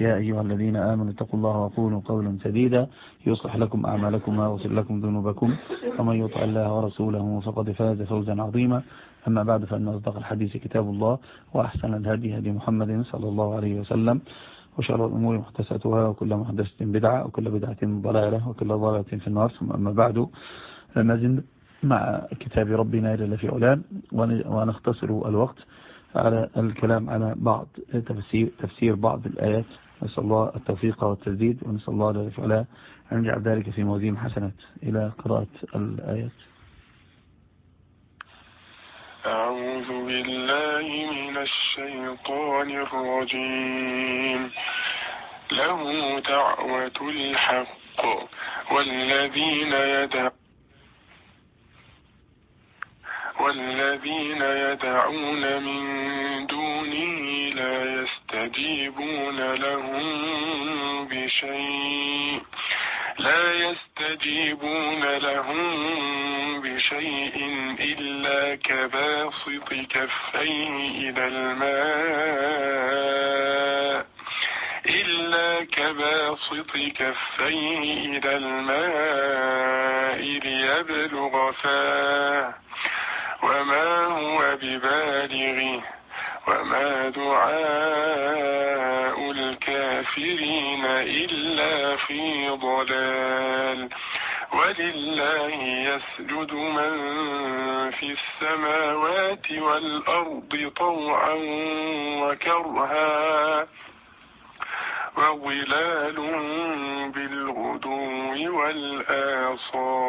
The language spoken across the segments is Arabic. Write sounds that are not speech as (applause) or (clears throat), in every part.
يا أيها الذين آمنوا اتقوا الله وقولوا قولا سديدا يصلح لكم أعمالكم ويغفر لكم ذنوبكم. ومن يطع الله ورسوله فقد فاز فوزا عظيما. أما بعد فإن أصدق الحديث كتاب الله وأحسن الهدي هدي محمد صلى الله عليه وسلم. وشر الأمور محدثاتها وكل محدثة بدعة وكل بدعة ضلالة وكل ضلالة في النار. ثم أما بعد لما مع كتاب ربنا إلى في علام ونختصر الوقت على الكلام على بعض تفسير, تفسير بعض الآيات. نسأل الله التوفيق والتسديد ونسأل الله جل وعلا أن يجعل ذلك في موازين حسنات. إلى قراءة الآيات. أعوذ بالله من الشيطان الرجيم. له دعوة الحق والذين يدعون والذين يدعون من دونه لا يستجيبون لهم بشيء. لا يستجيبون لهم بشيء إلا كباسط كفيه إلى الماء. إلا كباسط كفيه إلى الماء ليبلغ فاه. وما هو ببالغه؟ وما دعاء الكافرين إلا في ضلال. ولله يسجد من في السماوات والأرض طوعا وكرها وظلال بالغدو والآصال.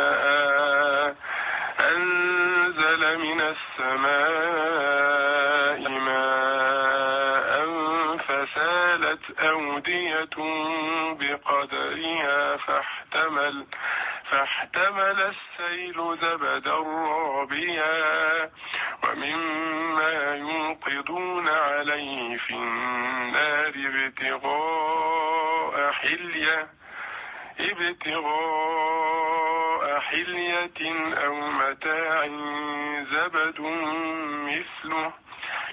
فاحتمل السيل زبدا رابيا ومما يوقدون عليه في النار ابتغاء حلية ابتغاء حلية أو متاع زبد مثله.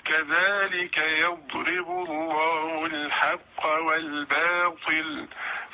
كذلك يضرب الله الحق والباطل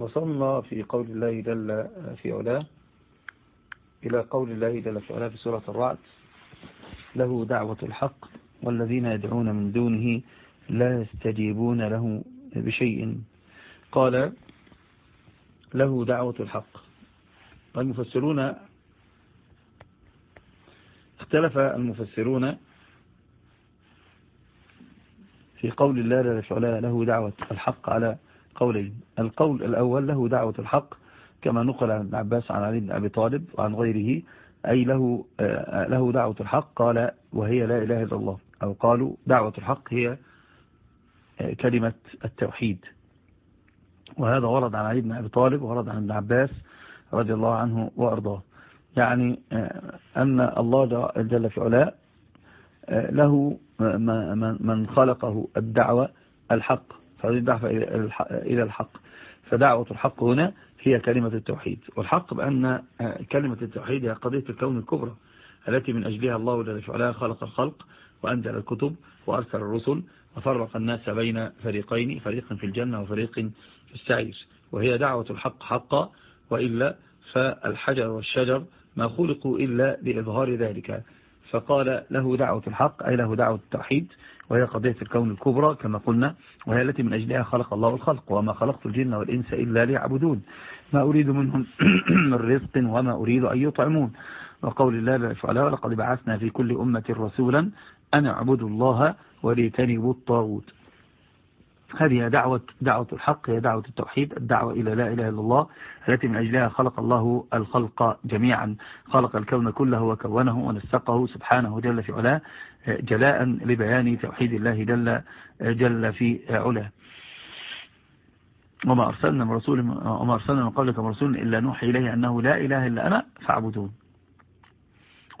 وصلنا في قول الله جل في علاه إلى قول الله جل في علاه في سورة الرعد له دعوة الحق والذين يدعون من دونه لا يستجيبون له بشيء. قال له دعوة الحق. المفسرون اختلف المفسرون في قول الله جل في علاه له دعوة الحق على قولين. القول الأول له دعوة الحق كما نقل عن عباس عن علي بن أبي طالب وعن غيره أي له له دعوة الحق قال وهي لا إله إلا الله. أو قالوا دعوة الحق هي كلمة التوحيد. وهذا ورد عن علي بن أبي طالب ورد عن ابن عباس رضي الله عنه وأرضاه. يعني آه، أن الله جل في علاء آه، له من خلقه الدعوة الحق. فهذه الدعوة إلى الحق. فدعوة الحق هنا هي كلمة التوحيد. والحق بأن آه، كلمة التوحيد هي قضية الكون الكبرى التي من أجلها الله في علاء خلق الخلق وأنزل الكتب وأرسل الرسل وفرق الناس بين فريقين فريق في الجنة وفريق في السعير. وهي دعوة الحق حقا وإلا فالحجر والشجر ما خلقوا إلا لإظهار ذلك. فقال له دعوة الحق أي له دعوة التوحيد وهي قضية الكون الكبرى كما قلنا وهي التي من أجلها خلق الله الخلق وما خلقت الجن والإنس إلا ليعبدون. ما أريد منهم (clears throat) من رزق وما أريد أن يطعمون. وقول الله تعالى ولقد بعثنا في كل أمة رسولا أن اعبدوا الله وليتنبوا الطاغوت. هذه دعوة دعوة الحق هي دعوة التوحيد الدعوة إلى لا إله إلا الله التي من أجلها خلق الله الخلق جميعا. خلق الكون كله وكونه ونسقه سبحانه جل في علاه جلاء لبيان توحيد الله جل, جل في علاه. وما أرسلنا من رسول وما أرسلنا من قبلك من رسول إلا نوحي إليه أنه لا إله إلا أنا فاعبدون.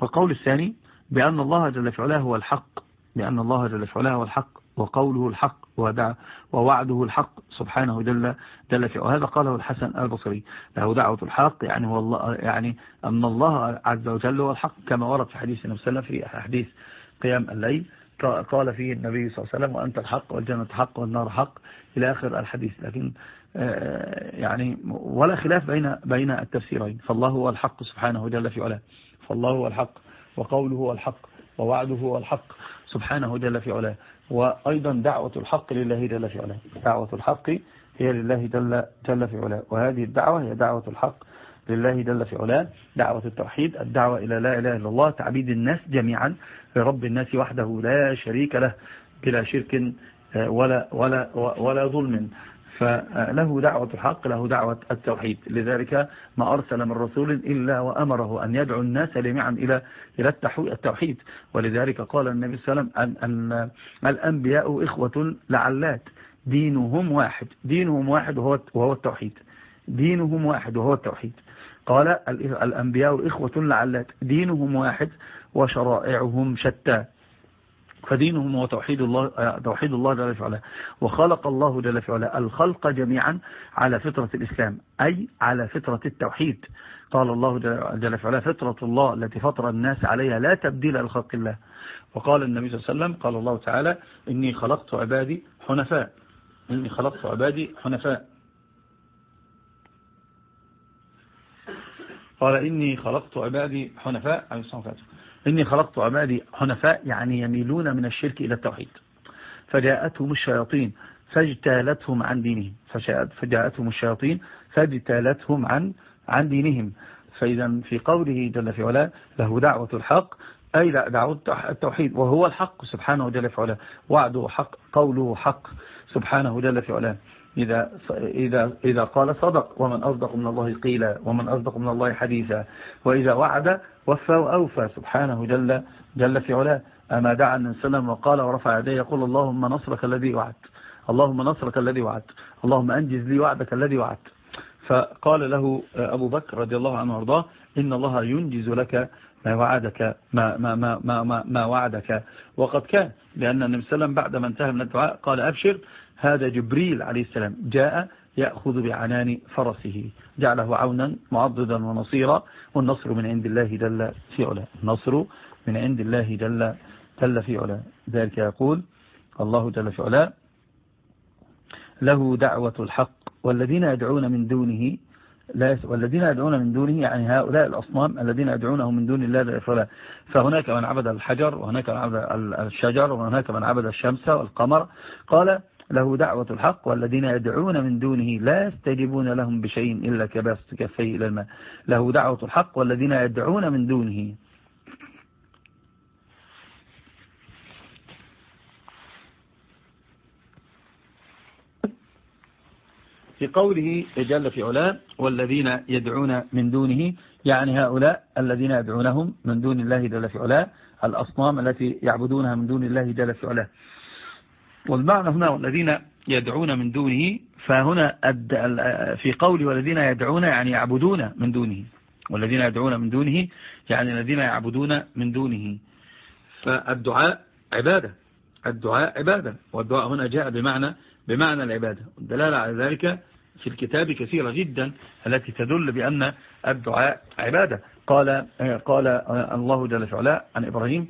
والقول الثاني بأن الله جل في علاه هو الحق. بأن الله جل في علاه هو الحق. وقوله الحق ووعده الحق سبحانه جل جل في وهذا قاله الحسن البصري. له دعوة الحق يعني هو الله يعني أن الله عز وجل هو الحق كما ورد في حديث النبي صلى الله عليه وسلم في حديث قيام الليل. قال فيه النبي صلى الله عليه وسلم وأنت الحق والجنة حق والنار حق. إلى آخر الحديث. لكن آه، يعني ولا خلاف بين بين التفسيرين. فالله هو الحق سبحانه جل في علاه. فالله هو الحق وقوله هو الحق ووعده هو الحق سبحانه جل في علاه. وأيضا دعوة الحق لله جل في علاه. دعوة الحق هي لله جل, جل في علاه. وهذه الدعوة هي دعوة الحق لله جل في علاه. دعوة التوحيد الدعوة إلى لا إله إلا الله تعبيد الناس جميعا لرب الناس وحده لا شريك له بلا شرك آه، ولا, ولا, ولا ظلم. فله دعوة الحق له دعوة التوحيد. لذلك ما أرسل من رسول إلا وأمره أن يدعو الناس جميعا إلى إلى التوحيد. ولذلك قال النبي صلى الله عليه وسلم أن, أن الأنبياء إخوة لعلات. دينهم واحد. دينهم واحد وهو, وهو التوحيد. دينهم واحد وهو التوحيد. قال الأنبياء إخوة لعلات. دينهم واحد وشرائعهم شتى. فدينهم هو توحيد الله توحيد الله جل وعلا. وخلق الله جل وعلا الخلق جميعا على فطرة الإسلام أي على فطرة التوحيد. قال الله جل وعلا فطرة الله التي فطر الناس عليها لا تبديل لخلق الله. وقال النبي صلى الله عليه وسلم قال الله تعالى إني خلقت عبادي حنفاء. إني خلقت عبادي حنفاء. قال إني خلقت عبادي حنفاء عليه الصلاة والسلام. إني خلقت عبادي حنفاء يعني يميلون من الشرك إلى التوحيد. فجاءتهم الشياطين فاجتالتهم عن دينهم. فجاءتهم الشياطين فاجتالتهم عن عن دينهم. فإذا في قوله جل في علاه له دعوة الحق أي دعوة التوحيد وهو الحق سبحانه جل في علاه. وعده حق قوله حق سبحانه جل في علاه. إذا, إذا, إذا قال صدق ومن أصدق من الله قيلا ومن أصدق من الله حديثا. وإذا وعد وفى وأوفى. سبحانه جل, جل في علاه. أما دعا النبي صلى الله عليه وسلم وقال ورفع يديه يقول اللهم نصرك الذي وعدت. اللهم نصرك الذي وعدت. اللهم أنجز لي وعدك الذي وعدت. فقال له أبو بكر رضي الله عنه وأرضاه إن الله ينجز لك ما وعدك ما, ما, ما, ما, ما, وعدك. وقد كان لأن النبي صلى الله عليه وسلم بعد ما انتهى من الدعاء قال أبشر هذا جبريل عليه السلام جاء يأخذ بعنان فرسه. جعله عونا معضدا ونصيرا. والنصر من عند الله جل في علا النصر من عند الله جل, جل في علا ذلك يقول الله جل في علا له دعوة الحق والذين يدعون من دونه لا والذين يدعون من دونه يعني هؤلاء الأصنام الذين يدعونه من دون الله فلا فهناك من عبد الحجر وهناك من عبد الشجر وهناك من عبد الشمس والقمر. قال له دعوة الحق والذين يدعون من دونه لا يستجيبون لهم بشيء إلا كباسط كفيه إلى الماء. له دعوة الحق والذين يدعون من دونه. في قوله جل في علاه والذين يدعون من دونه يعني هؤلاء الذين يدعونهم من دون الله جل في علاه الأصنام التي يعبدونها من دون الله جل في علاه. والمعنى هنا والذين يدعون من دونه فهنا في قول والذين يدعون يعني يعبدون من دونه. والذين يدعون من دونه يعني الذين يعبدون من دونه. فالدعاء عبادة. الدعاء عبادة. والدعاء هنا جاء بمعنى بمعنى العبادة. الدلالة على ذلك في الكتاب كثيرة جدا التي تدل بأن الدعاء عبادة. قال قال الله جل وعلا عن إبراهيم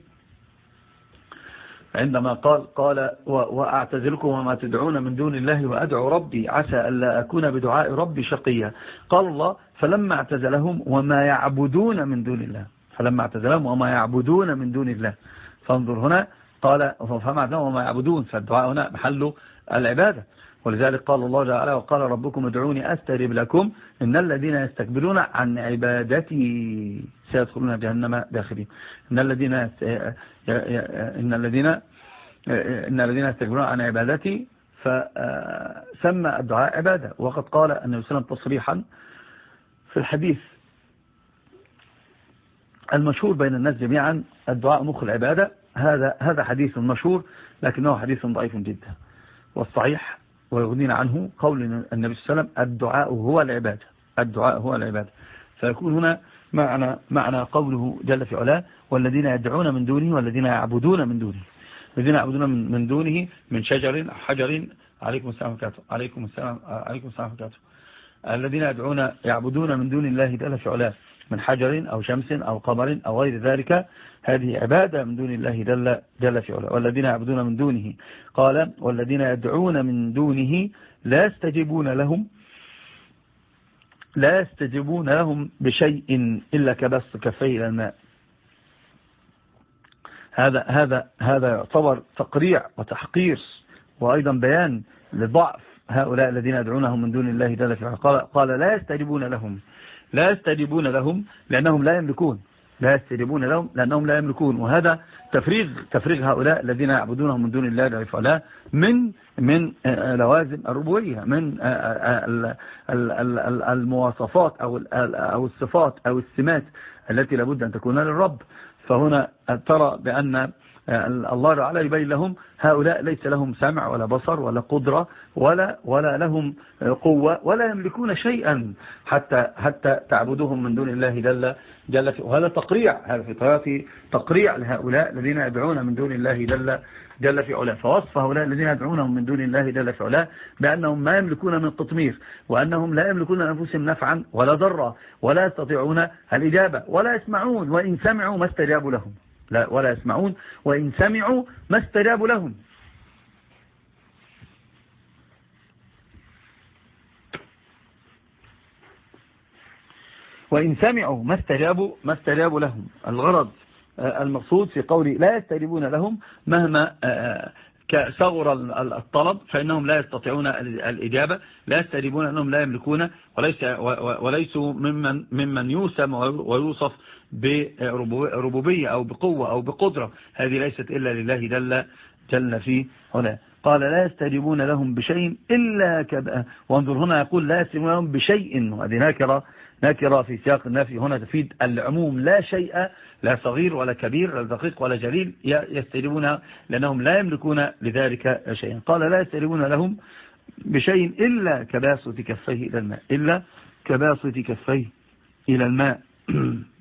عندما قال قال وأعتذركم وما تدعون من دون الله وأدعو ربي عسى ألا أكون بدعاء ربي شقيا. قال الله فلما اعتزلهم وما يعبدون من دون الله. فلما اعتزلهم وما يعبدون من دون الله. فانظر هنا قال فما اعتزلهم وما يعبدون. فالدعاء هنا محل العبادة. ولذلك قال الله تعالى وقال ربكم ادعوني أسترب لكم إن الذين يستكبرون عن عبادتي سيدخلون جهنم داخلين. إن الذين إن الذين إن الذين يستكبرون عن عبادتي فسمى الدعاء عبادة. وقد قال النبي صلى الله عليه وسلم تصريحا في الحديث المشهور بين الناس جميعا الدعاء مخ العبادة. هذا هذا حديث مشهور لكنه حديث ضعيف جدا. والصحيح ويغنينا عنه قول النبي صلى الله عليه وسلم الدعاء هو العبادة. الدعاء هو العبادة. فيكون هنا معنى, معنى قوله جل في علاه والذين يدعون من دونه والذين يعبدون من دونه. الذين يعبدون من دونه من شجر حجر. عليكم السلام وكاته عليكم السلام عليكم السلام وكاته الذين يدعون يعبدون من دون الله جل في علاه. من حجر أو شمس أو قمر أو غير ذلك. هذه عبادة من دون الله جل, جل في علاه. والذين يعبدون من دونه. قال والذين يدعون من دونه لا يستجيبون لهم لا يستجيبون لهم بشيء إلا كبس كفيه إلى الماء. هذا هذا هذا يعتبر تقريع وتحقير وأيضا بيان لضعف هؤلاء الذين يدعونهم من دون الله جل في قال, قال لا يستجيبون لهم. لا يستجيبون لهم لأنهم لا يملكون. لا يستجيبون لهم لأنهم لا يملكون. وهذا تفريغ تفريغ هؤلاء الذين يعبدونهم من دون الله وعلا من من لوازم الربوبية من المواصفات أو أو الصفات أو السمات التي لابد أن تكون للرب. فهنا ترى بأن الله تعالى يبين لهم هؤلاء ليس لهم سمع ولا بصر ولا قدرة ولا ولا لهم قوة ولا يملكون شيئا حتى حتى تعبدوهم من دون الله جل جل وهذا تقريع هذا في طياتي تقريع لهؤلاء الذين يدعون من دون الله جل جل في علاه. فوصف هؤلاء الذين يدعونهم من دون الله جل في علاه بأنهم ما يملكون من قطمير وأنهم لا يملكون أنفسهم نفعا ولا ضرا ولا يستطيعون الإجابة ولا يسمعون وإن سمعوا ما استجابوا لهم. لا ولا يسمعون وإن سمعوا ما استجابوا لهم. وإن سمعوا ما استجابوا ما استجابوا لهم. الغرض آه، المقصود في قولي لا يستجيبون لهم مهما آه، صغر الطلب فإنهم لا يستطيعون الإجابة. لا يستجيبون أنهم لا يملكون وليس وليسوا ممن ممن يوسم ويوصف بربوبية أو بقوة أو بقدرة. هذه ليست إلا لله جل جل في هنا. قال لا يستجيبون لهم بشيء إلا كذا وانظر هنا يقول لا يستجيبون لهم بشيء. وهذه ناكرة نكرة في سياق النفي. هنا تفيد العموم. لا شيء لا صغير ولا كبير لا دقيق ولا جليل. يستجيبون لأنهم لا يملكون لذلك شيئا. قال لا يستجيبون لهم بشيء إلا كباسط كفيه إلى الماء. إلا كباسط كفيه إلى الماء. (clears throat)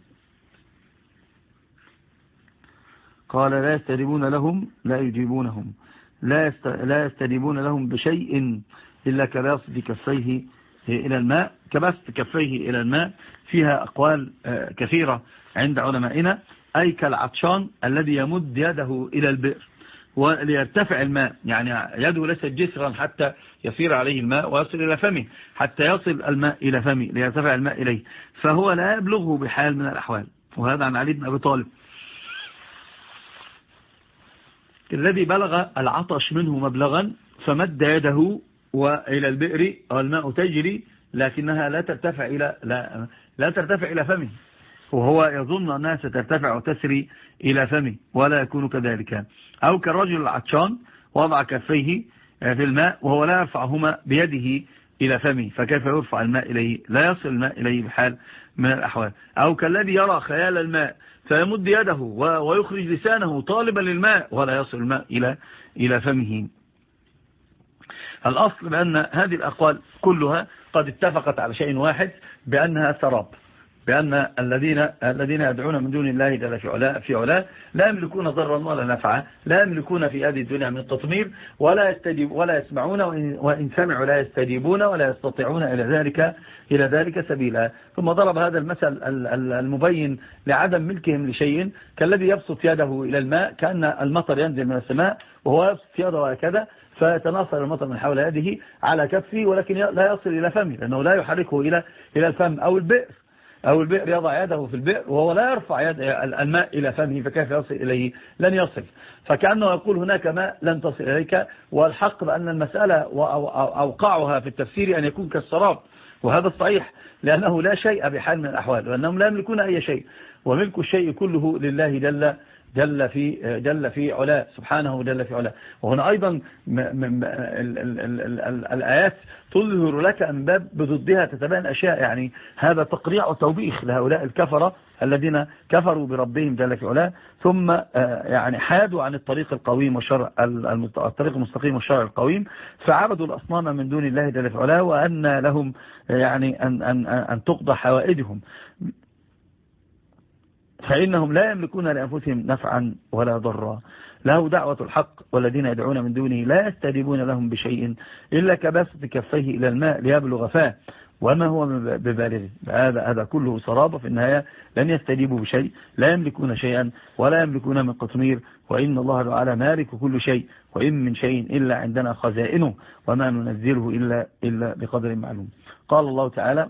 قال لا يستجيبون لهم لا يجيبونهم. لا لا يستجيبون لهم بشيء إلا كباسط كفيه إلى الماء كبست كفيه إلى الماء. فيها أقوال آه، كثيرة عند علمائنا. أي كالعطشان الذي يمد يده إلى البئر وليرتفع الماء. يعني يده ليست جسرا حتى يصير عليه الماء ويصل إلى فمه حتى يصل الماء إلى فمه ليرتفع الماء إليه. فهو لا يبلغه بحال من الأحوال. وهذا عن علي بن أبي طالب. الذي بلغ العطش منه مبلغا فمد يده وإلى البئر والماء تجري لكنها لا ترتفع إلى لا, لا ترتفع إلى فمه. وهو يظن أنها سترتفع وتسري إلى فمه ولا يكون كذلك. أو كالرجل العطشان وضع كفيه في الماء وهو لا يرفعهما بيده. إلى فمه فكيف يرفع الماء إليه؟ لا يصل الماء إليه بحال من الأحوال. أو كالذي يرى خيال الماء فيمد يده ويخرج لسانه طالبا للماء ولا يصل الماء إلى إلى فمه. الأصل بأن هذه الأقوال كلها قد اتفقت على شيء واحد بأنها سراب. بأن الذين الذين يدعون من دون الله جل في علاء في علاء لا يملكون ضرا ولا نفعا لا يملكون في هذه الدنيا من تطمير ولا يستجيب ولا يسمعون وإن سمعوا لا يستجيبون ولا يستطيعون إلى ذلك إلى ذلك سبيلا. ثم ضرب هذا المثل المبين لعدم ملكهم لشيء كالذي يبسط يده إلى الماء كأن المطر ينزل من السماء وهو يبسط يده هكذا فيتناصر المطر من حول يده على كفه ولكن لا يصل إلى فمه لأنه لا يحركه إلى إلى الفم أو البئر. أو البئر يضع يده في البئر وهو لا يرفع يد الماء إلى فمه فكيف يصل إليه؟ لن يصل. فكأنه يقول هناك ماء لن تصل إليك والحق بأن المسألة أوقعها في التفسير أن يكون كالسراب. وهذا الصحيح لأنه لا شيء بحال من الأحوال وأنهم لا يملكون أي شيء. وملك الشيء كله لله جل جل في جل في علاء سبحانه جل في علاء وهنا أيضا الآيات تظهر لك من باب بضدها تتبين أشياء. يعني هذا تقريع وتوبيخ لهؤلاء الكفرة الذين كفروا بربهم جل في علاء ثم يعني حادوا عن الطريق القويم والشرع الطريق المستقيم والشرع القويم. فعبدوا الأصنام من دون الله جل في علاء وأن لهم يعني أن, أن, أن تقضى حوائجهم. فإنهم لا يملكون لأنفسهم نفعا ولا ضرا. له دعوة الحق والذين يدعون من دونه لا يستجيبون لهم بشيء إلا كباسط كفيه إلى الماء ليبلغ فاه. وما هو ببالغ هذا هذا كله سراب في النهاية. لن يستجيبوا بشيء. لا يملكون شيئا ولا يملكون من قطمير. وإن الله تعالى مالك كل شيء. وإن من شيء إلا عندنا خزائنه. وما ننزله إلا, إلا بقدر معلوم. قال الله تعالى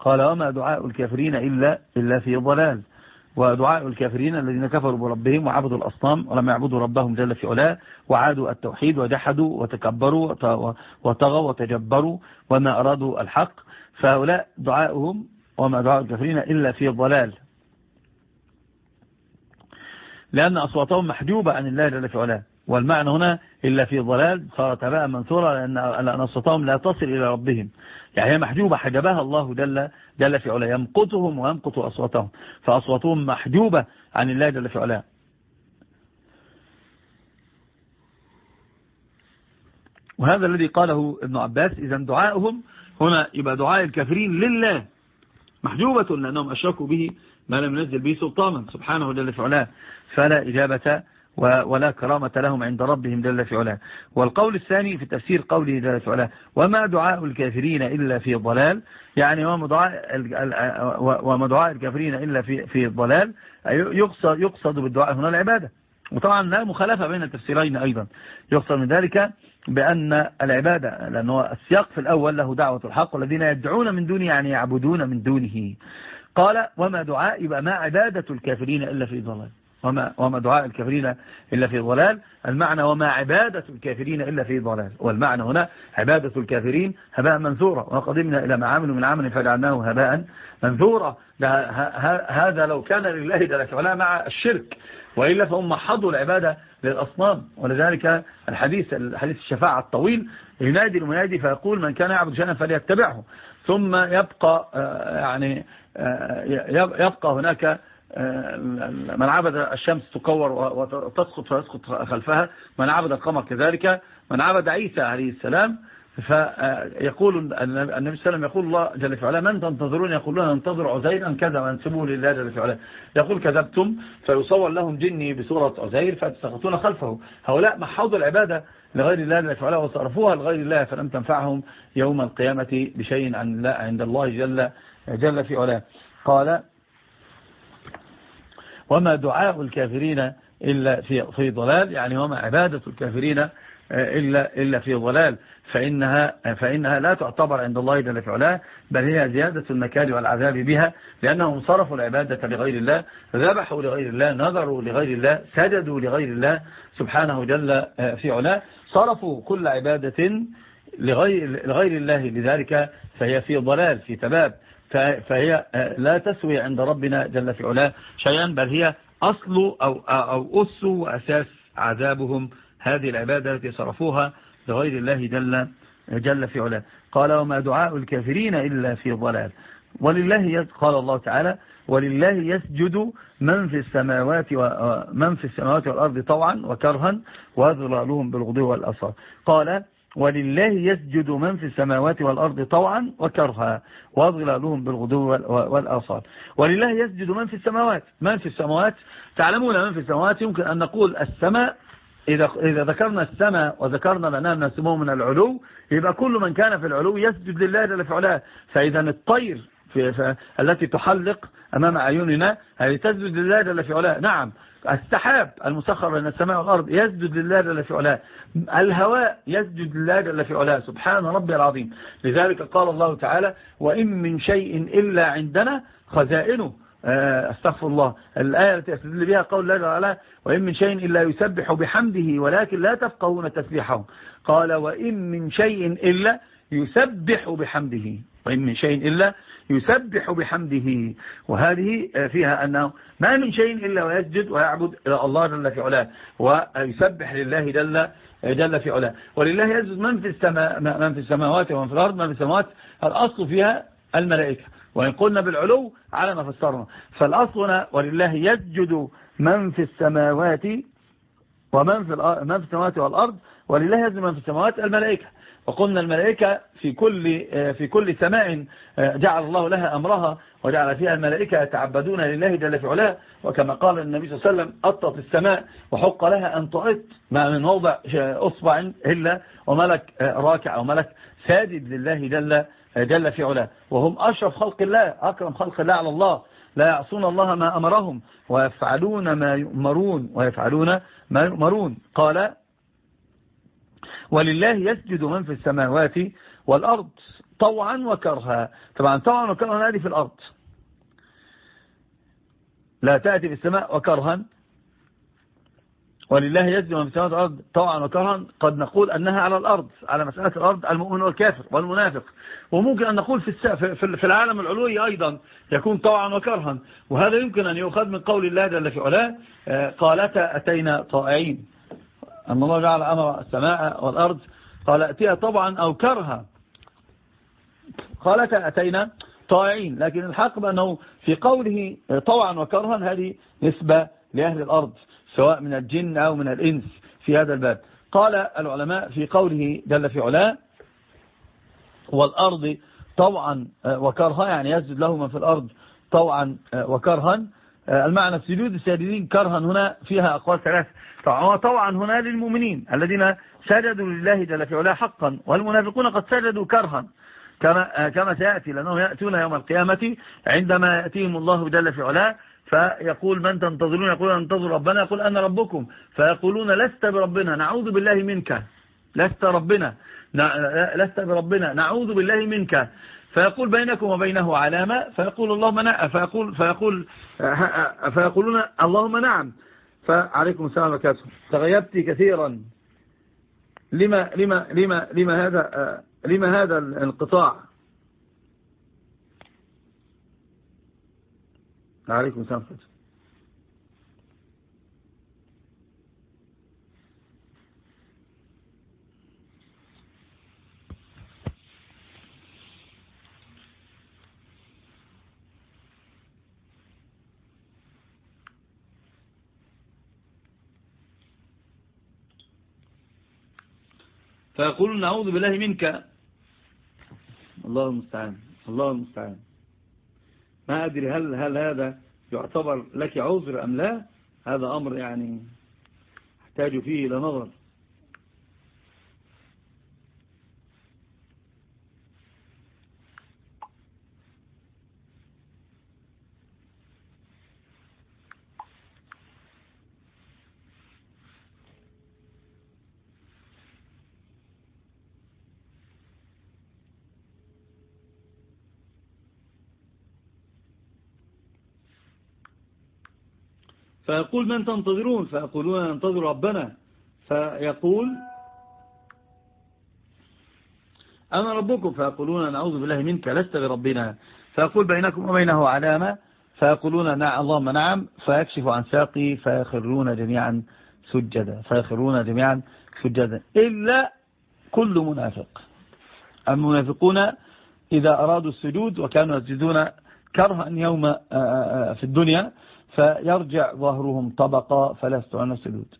قال وما دعاء الكافرين إلا, إلا في ضلال. ودعاء الكافرين الذين كفروا بربهم وعبدوا الأصنام ولم يعبدوا ربهم جل في علاه وعادوا التوحيد وجحدوا وتكبروا وطغوا وتجبروا وما أرادوا الحق. فهؤلاء دعاؤهم وما دعاء الكافرين إلا في ضلال. لأن أصواتهم محجوبة عن الله جل في علاه. والمعنى هنا إلا في ضلال صارت هباء منثورة لأن أصواتهم لا تصل إلى ربهم. يعني هي محجوبة حجبها الله جل, جل في علاه يمقتهم ويمقت أصواتهم فأصواتهم محجوبة عن الله جل في علاه. وهذا الذي قاله ابن عباس إذا دعائهم هنا يبقى دعاء الكافرين لله. محجوبة لأنهم أشركوا به ما لم ينزل به سلطانا سبحانه جل في علاه. فلا إجابة ولا كرامة لهم عند ربهم جل في علاه. والقول الثاني في تفسير قوله جل في علاه وما دعاء الكافرين إلا في ضلال. يعني وما دعاء, وما دعاء الكافرين إلا في, في ضلال. يقصد, يقصد بالدعاء هنا العبادة. وطبعا لا مخالفة بين التفسيرين أيضا. يقصد من ذلك بأن العبادة لأنه السياق في الأول له دعوة الحق والذين يدعون من دونه يعني يعبدون من دونه. قال وما دعاء يبقى ما عبادة الكافرين إلا في ضلال. وما, وما دعاء الكافرين إلا في ضلال. المعنى وما عبادة الكافرين إلا في ضلال. والمعنى هنا عبادة الكافرين هباء منثورا وقدمنا إلى ما عملوا من عمل فجعلناه هباء منثورا هذا لو كان لله جل وعلا مع الشرك. وإلا فهم محضوا العبادة للأصنام. ولذلك الحديث الحديث الشفاعة الطويل. ينادي المنادي فيقول من كان يعبد شيئا فليتبعه. ثم يبقى يعني يبقى هناك من عبد الشمس تكور وتسقط فيسقط خلفها من عبد القمر كذلك من عبد عيسى عليه السلام فيقول النبي صلى الله عليه وسلم يقول الله جل في علاه من تنتظرون؟ يقولون ننتظر عزيرا كذا وينسبوه لله جل في علاه. يقول كذبتم؟ فيصور لهم جني بصورة عزير فتسقطون خلفه. هؤلاء محوض العبادة لغير الله جل في علاه وصرفوها لغير الله فلم تنفعهم يوم القيامة بشيء عند الله جل, جل في علاه. قال وما دعاء الكافرين إلا في, في ضلال. يعني وما عبادة الكافرين إلا, إلا في ضلال. فإنها, فإنها لا تعتبر عند الله جل في علاه بل هي زيادة النكال والعذاب بها لأنهم صرفوا العبادة لغير الله ذبحوا لغير الله نظروا لغير الله سجدوا لغير الله سبحانه جل في علاه. صرفوا كل عبادة لغير, لغير الله لذلك فهي في ضلال في تباب. فهي لا تسوي عند ربنا جل في علاه شيئا بل هي أصل أو, أو أس وأساس عذابهم. هذه العبادة التي صرفوها لغير الله جل, جل في علاه. قال وما دعاء الكافرين إلا في ضلال. ولله قال الله تعالى ولله يسجد من في السماوات ومن في السماوات والأرض طوعا وكرها وذلالهم بالغدو والأصال قال ولله يسجد من في السماوات والأرض طوعا وكرها وظلالهم بالغدو والآصال. ولله يسجد من في السماوات. من في السماوات؟ تعلمون من في السماوات. يمكن أن نقول السماء إذا, إذا ذكرنا السماء وذكرنا ما نسموه من العلو يبقى كل من كان في العلو يسجد لله علاه. فإذا الطير في التي تحلق أمام أعيننا هذه تسجد لله جل في علاه. نعم السحاب المسخر بين السماء والأرض يسجد لله جل في علاه. الهواء يسجد لله جل في علاه. سبحان ربي العظيم. لذلك قال الله تعالى وإن من شيء إلا عندنا خزائنه. أستغفر الله. الآية التي أستدل بها قول الله تعالى وإن من شيء إلا يسبح بحمده ولكن لا تفقهون تسبيحهم قال وإن من شيء إلا يسبح بحمده. وإن من شيء إلا يسبح بحمده. وهذه فيها أنه ما من شيء إلا ويسجد ويعبد إلى الله جل في علاه ويسبح لله جل جل في علاه. ولله يسجد من في السماء من في السماوات ومن في الأرض من في السماوات. الأصل فيها الملائكة. وإن قلنا بالعلو على ما فسرنا. فالأصل هنا ولله يسجد من في السماوات ومن في, من في السماوات والأرض ولله يسجد من في السماوات الملائكة. وقلنا الملائكة في كل في كل سماء جعل الله لها أمرها وجعل فيها الملائكة يتعبدون لله جل في علاه. وكما قال النبي صلى الله عليه وسلم أطت السماء وحق لها أن تعط ما من موضع أصبع إلا وملك راكع أو ملك ساجد لله جل جل في علاه. وهم أشرف خلق الله أكرم خلق الله على الله. لا يعصون الله ما أمرهم ويفعلون ما يؤمرون ويفعلون ما يؤمرون. قال ولله يسجد من في السماوات والأرض طوعا وكرها. طبعا طوعا وكرها هذه في الأرض. لا تأتي في السماء وكرها. ولله يسجد من في السماوات والأرض طوعا وكرها. قد نقول أنها على الأرض على مسألة الأرض المؤمن والكافر والمنافق. وممكن أن نقول في في العالم العلوي أيضا يكون طوعا وكرها. وهذا يمكن أن يؤخذ من قول الله جل في علاه قالتا أتينا طائعين. أن الله جعل أمر السماء والأرض. قال أتيها طبعا أو كرها. قالتا أتينا طائعين. لكن الحق بأنه في قوله طوعا وكرها هذه نسبة لأهل الأرض سواء من الجن أو من الإنس في هذا الباب. قال العلماء في قوله جل في علاه والأرض طوعا وكرها. يعني يسجد له من في الأرض طوعا وكرها. المعنى السجود الساجدين كرها هنا فيها أقوال ثلاثة طبعا هنا للمؤمنين الذين سجدوا لله جل في علاه حقا والمنافقون قد سجدوا كرها. كما كما سيأتي لأنهم يأتون يوم القيامة عندما يأتيهم الله جل في علاه فيقول من تنتظرون؟ يقول انتظر ربنا يقول أنا ربكم. فيقولون لست بربنا نعوذ بالله منك. لست ربنا لست بربنا نعوذ بالله منك. فيقول بينكم وبينه علامة فيقول اللهم نعم فيقول فيقول فيقولون اللهم نعم. فعليكم السلام وبركاته. تغيبت كثيرا. لما لما لما لما هذا لما هذا الانقطاع؟ عليكم السلام وبركاته. فيقولون نعوذ بالله منك. الله المستعان الله المستعان. ما أدري هل, هل هذا يعتبر لك عذر أم لا؟ هذا أمر يعني أحتاج فيه إلى نظر. فيقول من تنتظرون؟ فيقولون ننتظر ربنا. فيقول أنا ربكم؟ فيقولون نعوذ بالله منك لست بربنا. فيقول بينكم وبينه علامة. فيقولون نعم اللهم نعم. فيكشف عن ساقي. فيخرون جميعا سجدا. فيخرون جميعا سجدا. إلا كل منافق. المنافقون إذا أرادوا السجود وكانوا يسجدون كرها يوم آه، آه، في الدنيا فيرجع ظهرهم طبقا فلا يستطيعون السجود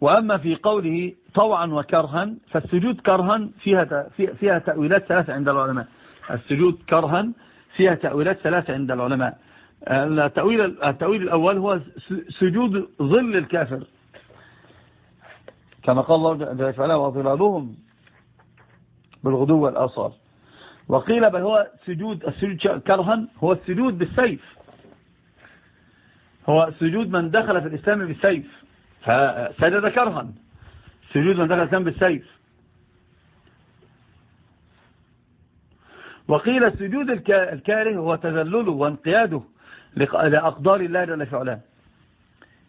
وأما في قوله طوعا وكرها فالسجود كرها فيها فيها تأويلات ثلاثة عند العلماء. السجود كرها فيها تأويلات ثلاثة عند العلماء. التأويل, التأويل الأول هو سجود ظل الكافر. كما قال الله جل وعلا وظلالهم بالغدو والآصال. وقيل بل هو سجود السجود كرها هو السجود بالسيف. هو سجود من دخل في الإسلام بالسيف. فسجد كرها. سجود من دخل الإسلام بالسيف. وقيل السجود الكاره هو تذلله وانقياده. لأقدار الله جل في علاه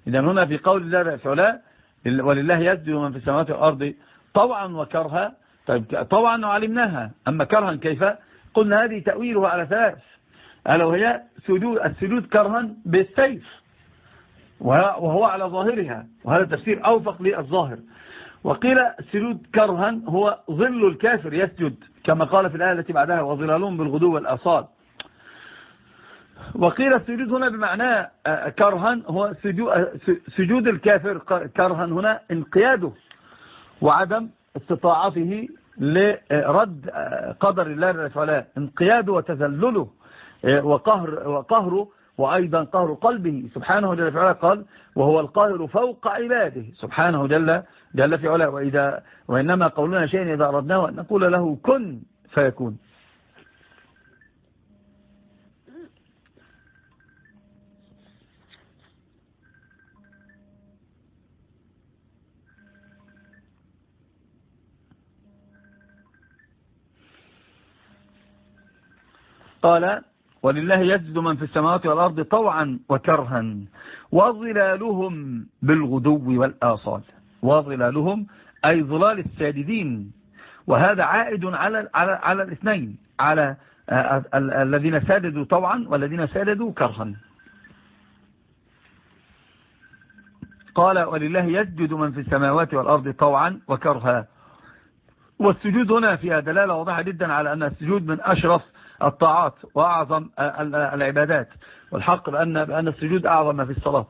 إذا هنا في قول الله جل في علاه ولله يسجد من في السماوات والأرض طوعا وكرها. طيب طوعا وعلمناها. أما كرها كيف؟ قلنا هذه تأويلها على ثلاث. ألا وهي سجود السجود كرها بالسيف. وهو على ظاهرها. وهذا التفسير أوفق للظاهر. وقيل السجود كرها هو ظل الكافر يسجد كما قال في الآية التي بعدها وظلالهم بالغدو والأصال. وقيل السجود هنا بمعنى آه، كرها هو آه، سجود الكافر كرها هنا انقياده وعدم استطاعته لرد آه، قدر الله جل انقياده وتذلله وقهر وقهره وأيضا قهر قلبه. سبحانه جل في قال وهو القاهر فوق عباده سبحانه جل جل في علاه. وإذا وإنما قولنا شيء إذا أردناه أن نقول له كن فيكون قال ولله يسجد من في السماوات والأرض طوعا وكرها وظلالهم بالغدو والآصال. وظلالهم أي ظلال الساجدين. وهذا عائد على على على الاثنين على الذين ساددوا طوعا والذين ساددوا كرها. قال ولله يسجد من في السماوات والأرض طوعا وكرها. والسجود هنا فيها دلالة واضحة جدا على أن السجود من أشرف الطاعات وأعظم العبادات. والحق بأن, بأن السجود أعظم ما في الصلاة.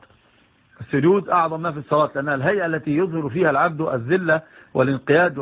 السجود أعظم ما في الصلاة لأنها الهيئة التي يظهر فيها العبد الذلة والانقياد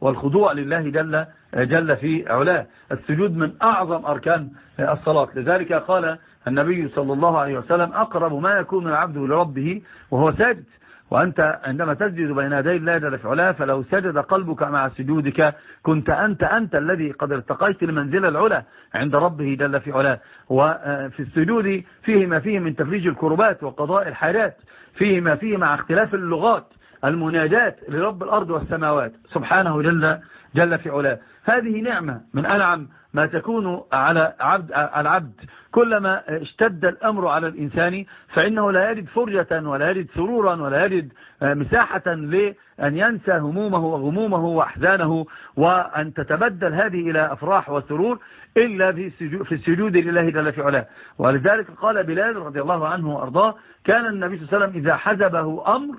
والخضوع لله جل, جل في علاه. السجود من أعظم أركان الصلاة. لذلك قال النبي صلى الله عليه وسلم أقرب ما يكون العبد لربه وهو ساجد وأنت عندما تسجد بين يدي الله جل في علاه فلو سجد قلبك مع سجودك كنت أنت أنت الذي قد ارتقيت لمنزل العلا عند ربه جل في علاه. وفي السجود فيه ما فيه من تفريج الكربات وقضاء الحاجات فيه ما فيه مع اختلاف اللغات المناجات لرب الأرض والسماوات. سبحانه جل, جل في علاه. هذه نعمة من أنعم ما تكون على عبد العبد. كلما اشتد الأمر على الإنسان فإنه لا يجد فرجة ولا يجد سرورا ولا يجد مساحة لأن ينسى همومه وغمومه وأحزانه وأن تتبدل هذه إلى أفراح وسرور إلا في السجود لله جل في علاه. ولذلك قال بلال رضي الله عنه وأرضاه كان النبي صلى الله عليه وسلم إذا حزبه أمر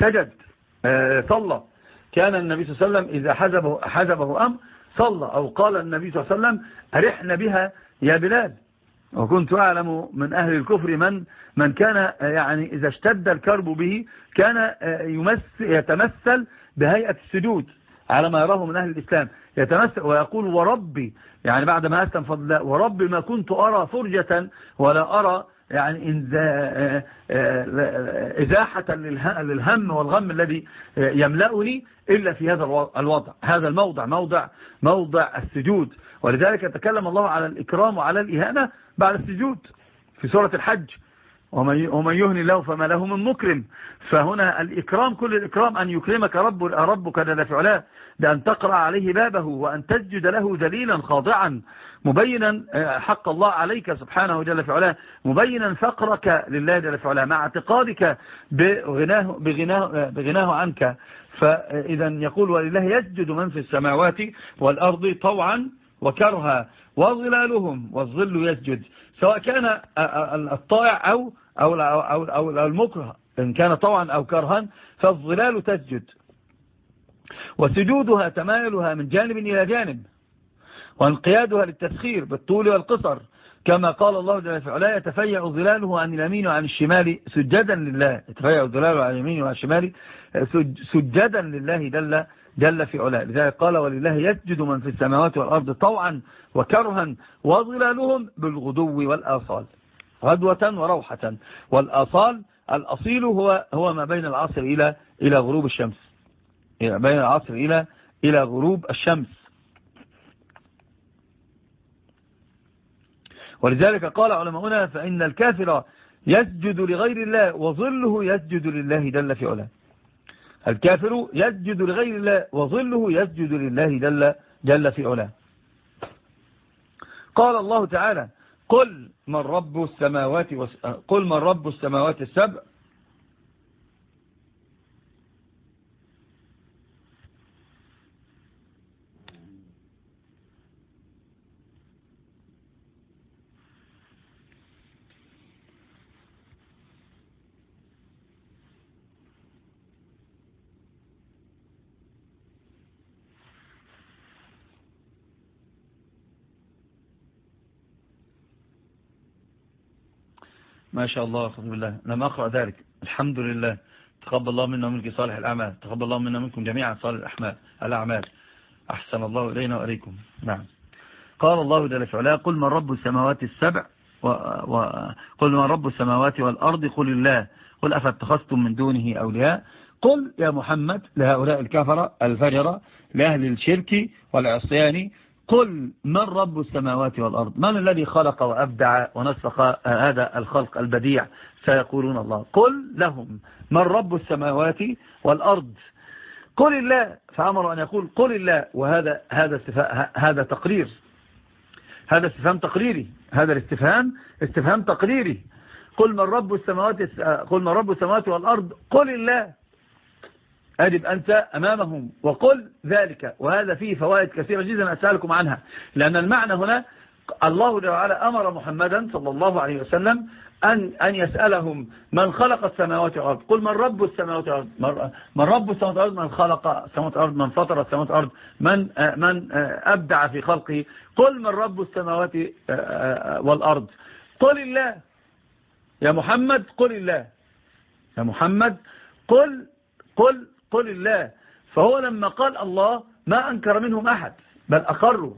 سجد آه، صلى. كان النبي صلى الله عليه وسلم إذا حزبه, حزبه أمر صلى أو قال النبي صلى الله عليه وسلم أرحنا بها يا بلال. وكنت أعلم من أهل الكفر من من كان يعني إذا اشتد الكرب به كان يمثل يتمثل بهيئة السجود على ما يراه من أهل الإسلام. يتمثل ويقول وربي. يعني بعد ما أسلم فضل وربي ما كنت أرى فرجة ولا أرى يعني إزاحة للهم والغم الذي يملأني إلا في هذا الوضع. هذا الموضع موضع موضع السجود. ولذلك تكلم الله على الإكرام وعلى الإهانة بعد السجود في سورة الحج. ومن يهني الله فما له من مكرم. فهنا الإكرام كل الإكرام أن يكرمك رب ربك جل في علاه بأن تقرأ عليه بابه وأن تسجد له ذليلا خاضعا مبينا آه، حق الله عليك سبحانه جل في علاه مبينا فقرك لله جل في علاه مع اعتقادك بغناه, بغناه, آه، بغناه عنك. فإذا يقول ولله يسجد من في السماوات والأرض طوعا وكرها وظلالهم والظل يسجد. سواء كان الطائع أو, أو, أو, أو, المكره إن كان طوعا أو كرها فالظلال تسجد. وسجودها تمايلها من جانب إلى جانب وانقيادها للتسخير بالطول والقصر. كما قال الله جل وعلا يتفيع ظلاله عن اليمين وعن الشمال سجدا لله. يتفيع ظلاله عن اليمين وعن الشمال سجدا لله جل جل في علاه. لذلك قال ولله يسجد من في السماوات والأرض طوعا وكرها وظلالهم بالغدو والآصال. غدوة وروحة. والآصال الأصيل هو هو ما بين العصر إلى إلى غروب الشمس. بين العصر إلى إلى غروب الشمس. ولذلك قال علماؤنا فإن الكافر يسجد لغير الله وظله يسجد لله جل في علاه. الكافر يسجد لغير الله وظله يسجد لله جل, جل في علاه. قال الله تعالى قل من رب السماوات قل من رب السماوات السبع ما شاء الله الحمد بالله لم أقرأ ذلك. الحمد لله. تقبل الله منا ومنك صالح الأعمال. تقبل الله منا ومنكم جميعا صالح الأعمال. أحسن الله إلينا وإليكم. نعم. قال الله جل في قل من رب السماوات السبع وقل من رب السماوات والأرض قل الله. قل أفاتخذتم من دونه أولياء؟ قل يا محمد لهؤلاء الكفرة الفجرة لأهل الشرك والعصيان قل من رب السماوات والأرض؟ من الذي خلق وأبدع ونسخ هذا الخلق البديع؟ سيقولون الله. قل لهم من رب السماوات والأرض. قل الله. فأمر أن يقول قل الله. وهذا هذا هذا تقرير. هذا استفهام تقريري. هذا الاستفهام استفهام تقريري. قل من رب السماوات قل من رب السماوات والأرض. قل الله. أجب أنت أمامهم وقل ذلك. وهذا فيه فوائد كثيرة جدا أسألكم عنها. لأن المعنى هنا الله تعالى أمر محمدا صلى الله عليه وسلم أن, أن يسألهم من خلق السماوات والأرض. قل من رب السماوات والأرض؟ من رب السماوات والأرض من خلق السماوات والأرض من فطر السماوات والأرض من, من أبدع في خلقه. قل من رب السماوات والأرض. قل الله. يا محمد قل الله. يا محمد قل قل قل الله. فهو لما قال الله ما أنكر منهم أحد بل أقروا.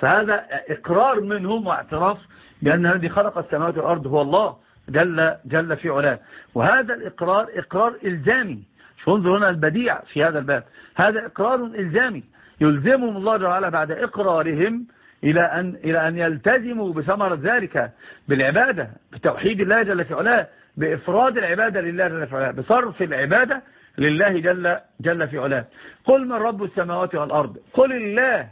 فهذا إقرار منهم واعتراف بأن الذي خلق السماوات والأرض هو الله جل, جل في علاه. وهذا الإقرار إقرار إلزامي. انظر هنا البديع في هذا الباب. هذا إقرار إلزامي. يلزمهم الله تعالى بعد إقرارهم إلى أن, إلى أن يلتزموا بثمرة ذلك بالعبادة بتوحيد الله جل في علاه بإفراد العبادة لله جل في علاه بصرف العبادة لله جل, جل في علاه. قل من رب السماوات والأرض؟ قل الله.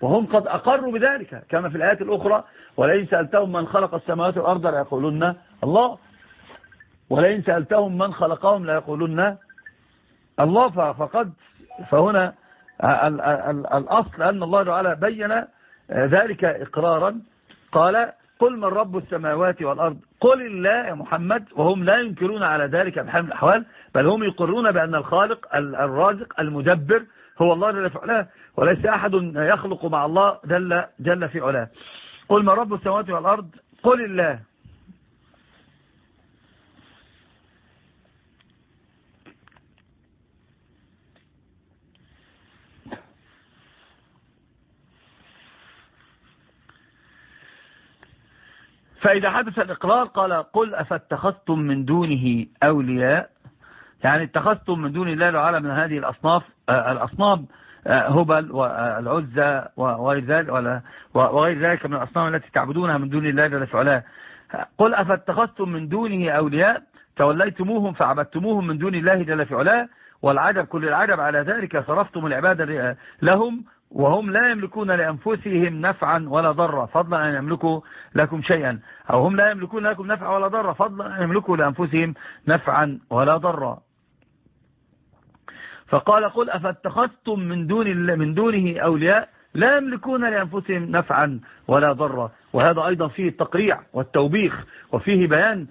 وهم قد أقروا بذلك كما في الآيات الأخرى ولئن سألتهم من خلق السماوات والأرض ليقولون الله. ولئن سألتهم من خلقهم ليقولون الله. فقد فهنا الأصل أن الله تعالى بين ذلك إقرارا. قال قل من رب السماوات والأرض. قل الله يا محمد وهم لا ينكرون على ذلك بحال من الأحوال بل هم يقرون بأن الخالق الرازق المدبر هو الله جل في علاه وليس أحد يخلق مع الله جل, جل في علاه. قل من رب السماوات والأرض قل الله. فإذا حدث الإقرار قال قل أفاتخذتم من دونه أولياء؟ يعني اتخذتم من دون الله تعالى من هذه الأصناف آه، الأصنام آه، هبل والعزة وغير ذلك وغير ذلك من الأصنام التي تعبدونها من دون الله جل وعلا. قل أفاتخذتم من دونه أولياء؟ توليتموهم فعبدتموهم من دون الله جل في والعجب كل العجب على ذلك صرفتم العبادة لهم وهم لا يملكون لأنفسهم نفعا ولا ضرا. فضلا أن يملكوا لكم شيئا. أو هم لا يملكون لكم نفعا ولا ضرا. فضلا أن يملكوا لأنفسهم نفعا ولا ضرا. فقال قل أفاتخذتم من دون من دونه أولياء لا يملكون لأنفسهم نفعا ولا ضرا. وهذا أيضا فيه التقريع والتوبيخ. وفيه بيان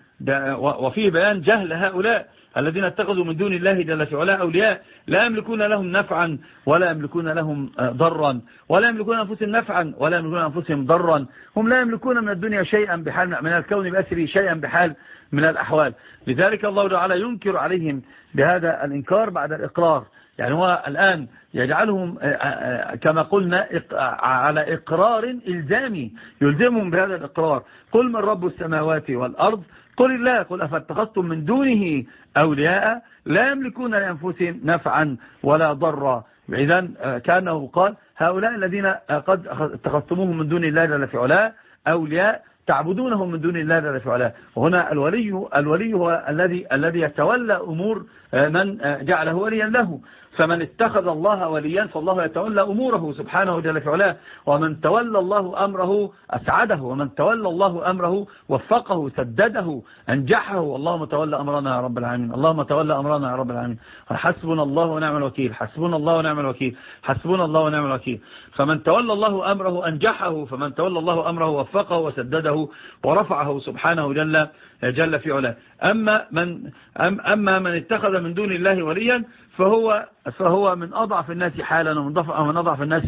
وفيه بيان جهل هؤلاء. الذين اتخذوا من دون الله جل في علاء أولياء لا يملكون لهم نفعا ولا يملكون لهم ضرا ولا يملكون أنفسهم نفعا ولا يملكون أنفسهم ضرا. هم لا يملكون من الدنيا شيئا بحال من الكون بأسره شيئا بحال من الأحوال. لذلك الله تعالى ينكر عليهم بهذا الإنكار بعد الإقرار. يعني هو الآن يجعلهم كما قلنا على إقرار إلزامي يلزمهم بهذا الإقرار. قل من رب السماوات والأرض قل الله قل أفاتخذتم من دونه أولياء لا يملكون لأنفسهم نفعا ولا ضرا. إذا كأنه قال هؤلاء الذين قد اتخذتموهم من دون الله جل في علاه أولياء تعبدونهم من دون الله جل في علاه. وهنا الولي الولي هو الذي الذي يتولى أمور من جعله وليا له. فمن اتخذ الله وليا فالله يتولى أموره سبحانه جل في علاه ومن تولى الله أمره أسعده ومن تولى الله أمره وفقه سدده أنجحه اللهم تولى أمرنا يا رب العالمين اللهم تولى أمرنا يا رب العالمين. حسبنا الله ونعم الوكيل حسبنا الله ونعم الوكيل حسبنا الله ونعم الوكيل. فمن تولى الله أمره أنجحه فمن تولى الله أمره وفقه وسدده ورفعه سبحانه جل جل في علاه. أما من, أما من اتخذ من دون الله وليا فهو, فهو من أضعف الناس حالا ومن من أضعف الناس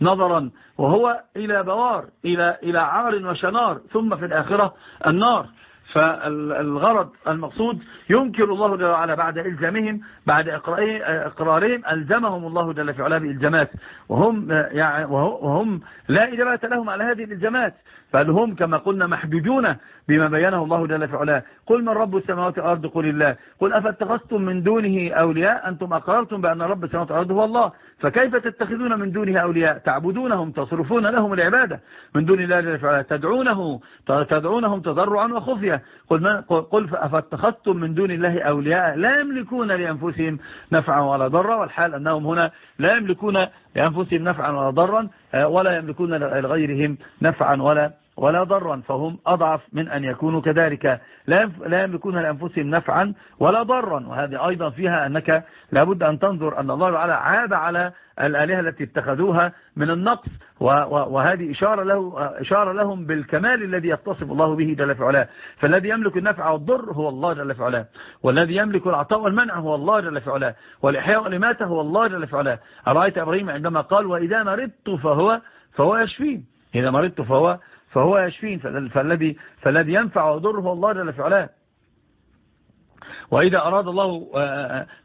نظرا وهو إلى بوار إلى, إلى عار وشنار ثم في الآخرة النار. فالغرض المقصود ينكر الله جل وعلا بعد إلزامهم بعد إقرارهم ألزمهم الله جل في علاه بإلزامات. وهم, يعني وهم لا إجابة لهم على هذه الإلزامات. بل هم كما قلنا محدودون بما بينه الله جل في علاه. قل من رب السماوات والأرض؟ قل الله. قل أفاتخذتم من دونه أولياء؟ أنتم أقررتم بأن رب السماوات والأرض هو الله. فكيف تتخذون من دونه أولياء؟ تعبدونهم تصرفون لهم العبادة. من دون الله جل في علاه تدعونه تدعونهم تضرعا وخفية قل, من قل أفاتخذتم من دون الله أولياء لا يملكون لأنفسهم نفعا ولا ضرا والحال أنهم هنا لا يملكون لأنفسهم نفعا ولا ضرا ولا يملكون لغيرهم نفعا ولا ولا ضرا فهم أضعف من أن يكونوا كذلك. لا يملكون لأنفسهم نفعا ولا ضرا. وهذه أيضا فيها أنك لابد أن تنظر أن الله تعالى عاب على الآلهة التي اتخذوها من النقص. وهذه إشارة, له إشارة لهم بالكمال الذي يتصف الله به جل في علاه. فالذي يملك النفع والضر هو الله جل في علاه. والذي يملك العطاء والمنع هو الله جل في علاه. والإحياء والإماتة هو الله جل في علاه. أرأيت إبراهيم عندما قال وإذا مرضت فهو فهو يشفين. إذا مرضت فهو فهو يشفين فالذي, فالذي ينفع ويضر هو الله جل في علاه. وإذا أراد الله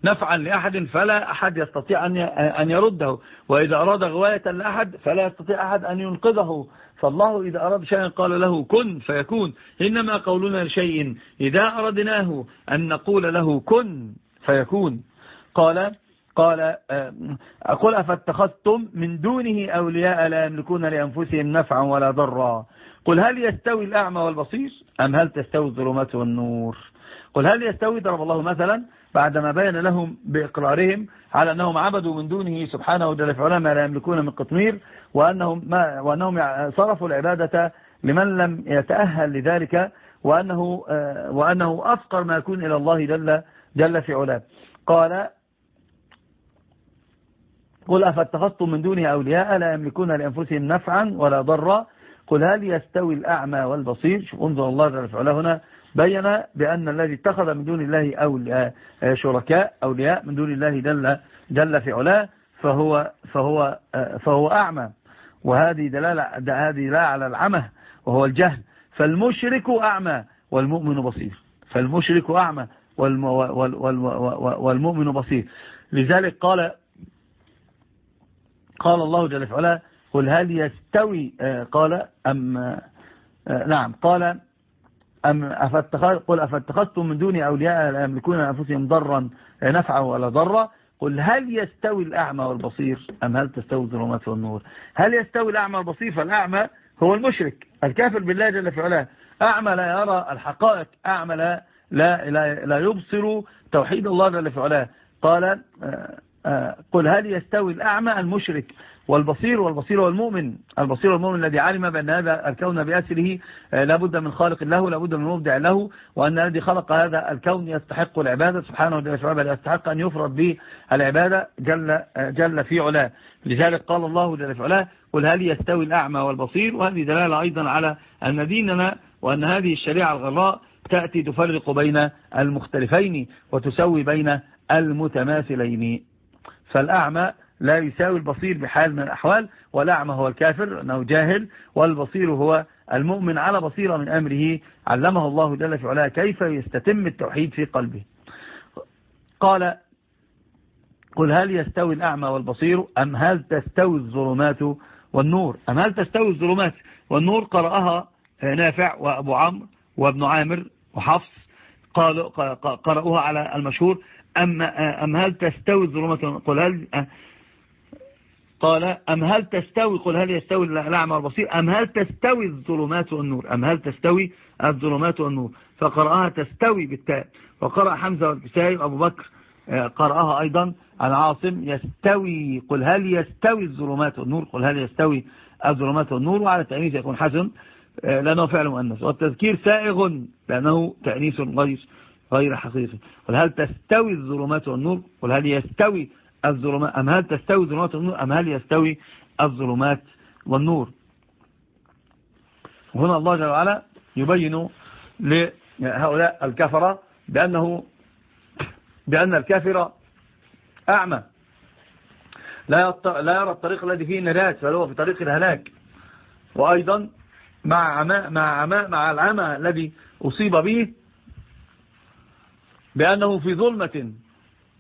نفعا لأحد فلا أحد يستطيع أن يرده. وإذا أراد غواية لأحد فلا يستطيع أحد أن ينقذه. فالله إذا أراد شيئا قال له كن فيكون. إنما قولنا لشيء إذا أردناه أن نقول له كن فيكون. قال قال أقول أفاتخذتم من دونه أولياء لا يملكون لأنفسهم نفعا ولا ضرا. قل هل يستوي الأعمى والبصير أم هل تستوي الظلمات والنور؟ قل هل يستوي ضرب الله مثلا بعدما بين لهم بإقرارهم على أنهم عبدوا من دونه سبحانه وجل في ما لا يملكون من قطمير وأنهم, ما وأنهم صرفوا العبادة لمن لم يتأهل لذلك وأنه, وأنه أفقر ما يكون إلى الله جل, جل في علاه. قال قل أفاتخذتم من دونه أولياء لا يملكون لأنفسهم نفعا ولا ضرا قل هل يستوي الأعمى والبصير؟ شوف انظر الله جل وعلا هنا بين بأن الذي اتخذ من دون الله أولياء شركاء أولياء من دون الله جل, جل في علاه فهو, فهو, فهو أعمى. وهذه دلالة هذه لا على العمى وهو الجهل. فالمشرك أعمى والمؤمن بصير. فالمشرك أعمى والمؤمن بصير. لذلك قال قال الله جل في علاه قل هل يستوي آه، قال أم آه، نعم قال أم أفتخذ قل أفتخذتم من دون أولياء لا يملكون أنفسهم ضرا نفعا ولا ضرا؟ قل هل يستوي الأعمى والبصير؟ أم هل تستوي الظلمات والنور؟ هل يستوي الأعمى والبصير؟ فالأعمى هو المشرك. الكافر بالله جل في علاه. أعمى لا يرى الحقائق أعمى لا, لا, لا, يبصر توحيد الله جل في علاه. قال آه، آه، قل هل يستوي الأعمى المشرك والبصير والبصير والمؤمن؟ البصير والمؤمن الذي علم بأن هذا الكون بأسره آه، لابد من خالق له لابد من مبدع له وأن الذي خلق هذا الكون يستحق العبادة. سبحانه وتعالى يستحق أن يفرض به العبادة جل, جل في علاه. لذلك قال الله جل في علاه قل هل يستوي الأعمى والبصير؟ وهذه دلالة أيضا على أن ديننا وأن هذه الشريعة الغراء تأتي تفرق بين المختلفين وتسوي بين المتماثلين. فالأعمى لا يساوي البصير بحال من الأحوال والأعمى هو الكافر أنه جاهل والبصير هو المؤمن على بصيرة من أمره. علمه الله جل في علاه كيف يستتم التوحيد في قلبه. قال قل هل يستوي الأعمى والبصير أم هل تستوي الظلمات والنور؟ أم هل تستوي الظلمات والنور؟ قرأها نافع وأبو عمرو وابن عامر وحفص قالوا قرأوها على المشهور. أم, أم هل تستوي الظلمات قل هل قال أم هل تستوي قل هل يستوي الأعمى والبصير أم هل تستوي الظلمات والنور أم هل تستوي الظلمات والنور. فقرأها تستوي بالتاء. وقرأ حمزة والكسائي وأبو بكر آه، قرأها أيضا. عن عاصم يستوي قل هل يستوي الظلمات والنور قل هل يستوي الظلمات والنور. وعلى التأنيث يكون حسن آه، لأنه فعل مؤنث. والتذكير سائغ لأنه تأنيث غير غير حقيقي. قل هل تستوي الظلمات والنور؟ قل هل يستوي الظلمات؟ أم هل تستوي الظلمات والنور؟ أم هل يستوي الظلمات والنور؟ وهنا الله جل وعلا يبين لهؤلاء الكفرة بأنه بأن الكافر أعمى. لا لا يرى الطريق الذي فيه النجاة بل هو في طريق الهلاك. وأيضا مع عماء مع عماء مع العمى الذي أصيب به بأنه في ظلمة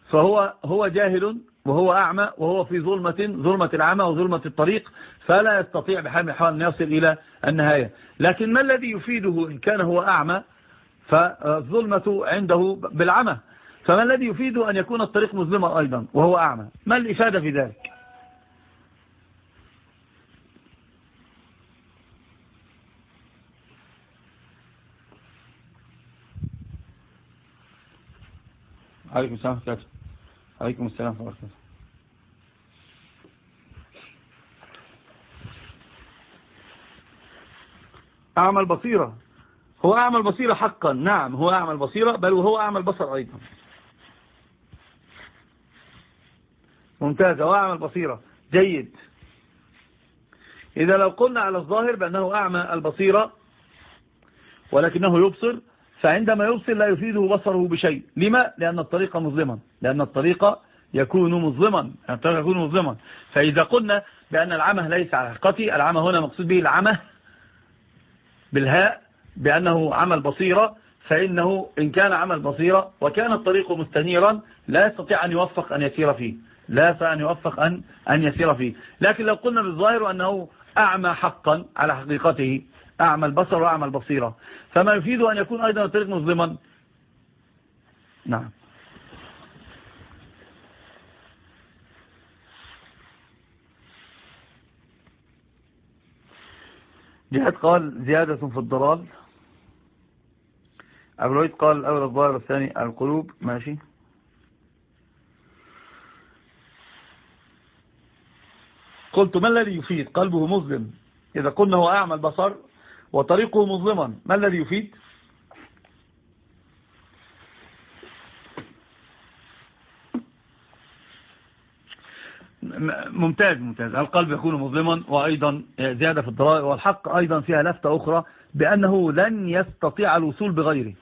فهو هو جاهل وهو أعمى وهو في ظلمة ظلمة العمى وظلمة الطريق فلا يستطيع بحال حال أن يصل إلى النهاية. لكن ما الذي يفيده إن كان هو أعمى؟ فالظلمة عنده بالعمى. فما الذي يفيده أن يكون الطريق مظلمة أيضا وهو أعمى؟ ما الإفادة في ذلك؟ عليكم السلام ورحمة الله عليكم السلام ورحمة الله أعمى البصيرة. هو أعمى البصيرة حقا. نعم هو أعمى البصيرة بل وهو أعمى البصر أيضا. ممتاز هو أعمى البصيرة. جيد. إذا لو قلنا على الظاهر بأنه أعمى البصيرة ولكنه يبصر فعندما يبصر لا يفيده بصره بشيء. لما؟ لأن الطريق مظلما. لأن الطريق يكون مظلما. الطريق يكون مظلما. فإذا قلنا بأن العمى ليس على حقيقته العمى هنا مقصود به العمى بالهاء بأنه عمل بصيرة فإنه إن كان عمل بصيرة وكان الطريق مستنيرا لا يستطيع أن يوفق أن يسير فيه. لا يستطيع أن يوفق أن, أن يسير فيه. لكن لو قلنا بالظاهر أنه أعمى حقا على حقيقته أعمى البصر وأعمى البصيرة فما يفيد أن يكون أيضا الطريق مظلما. نعم. جهد قال زيادة في الضلال. أبو الويد قال الأول الظاهر الثاني القلوب. ماشي. قلت ما الذي يفيد؟ قلبه مظلم. إذا قلنا هو أعمى البصر وطريقه مظلما. ما الذي يفيد؟ ممتاز ممتاز. القلب يكون مظلما وأيضا زيادة في الضرائب والحق أيضا فيها لفتة أخرى بأنه لن يستطيع الوصول بغيره.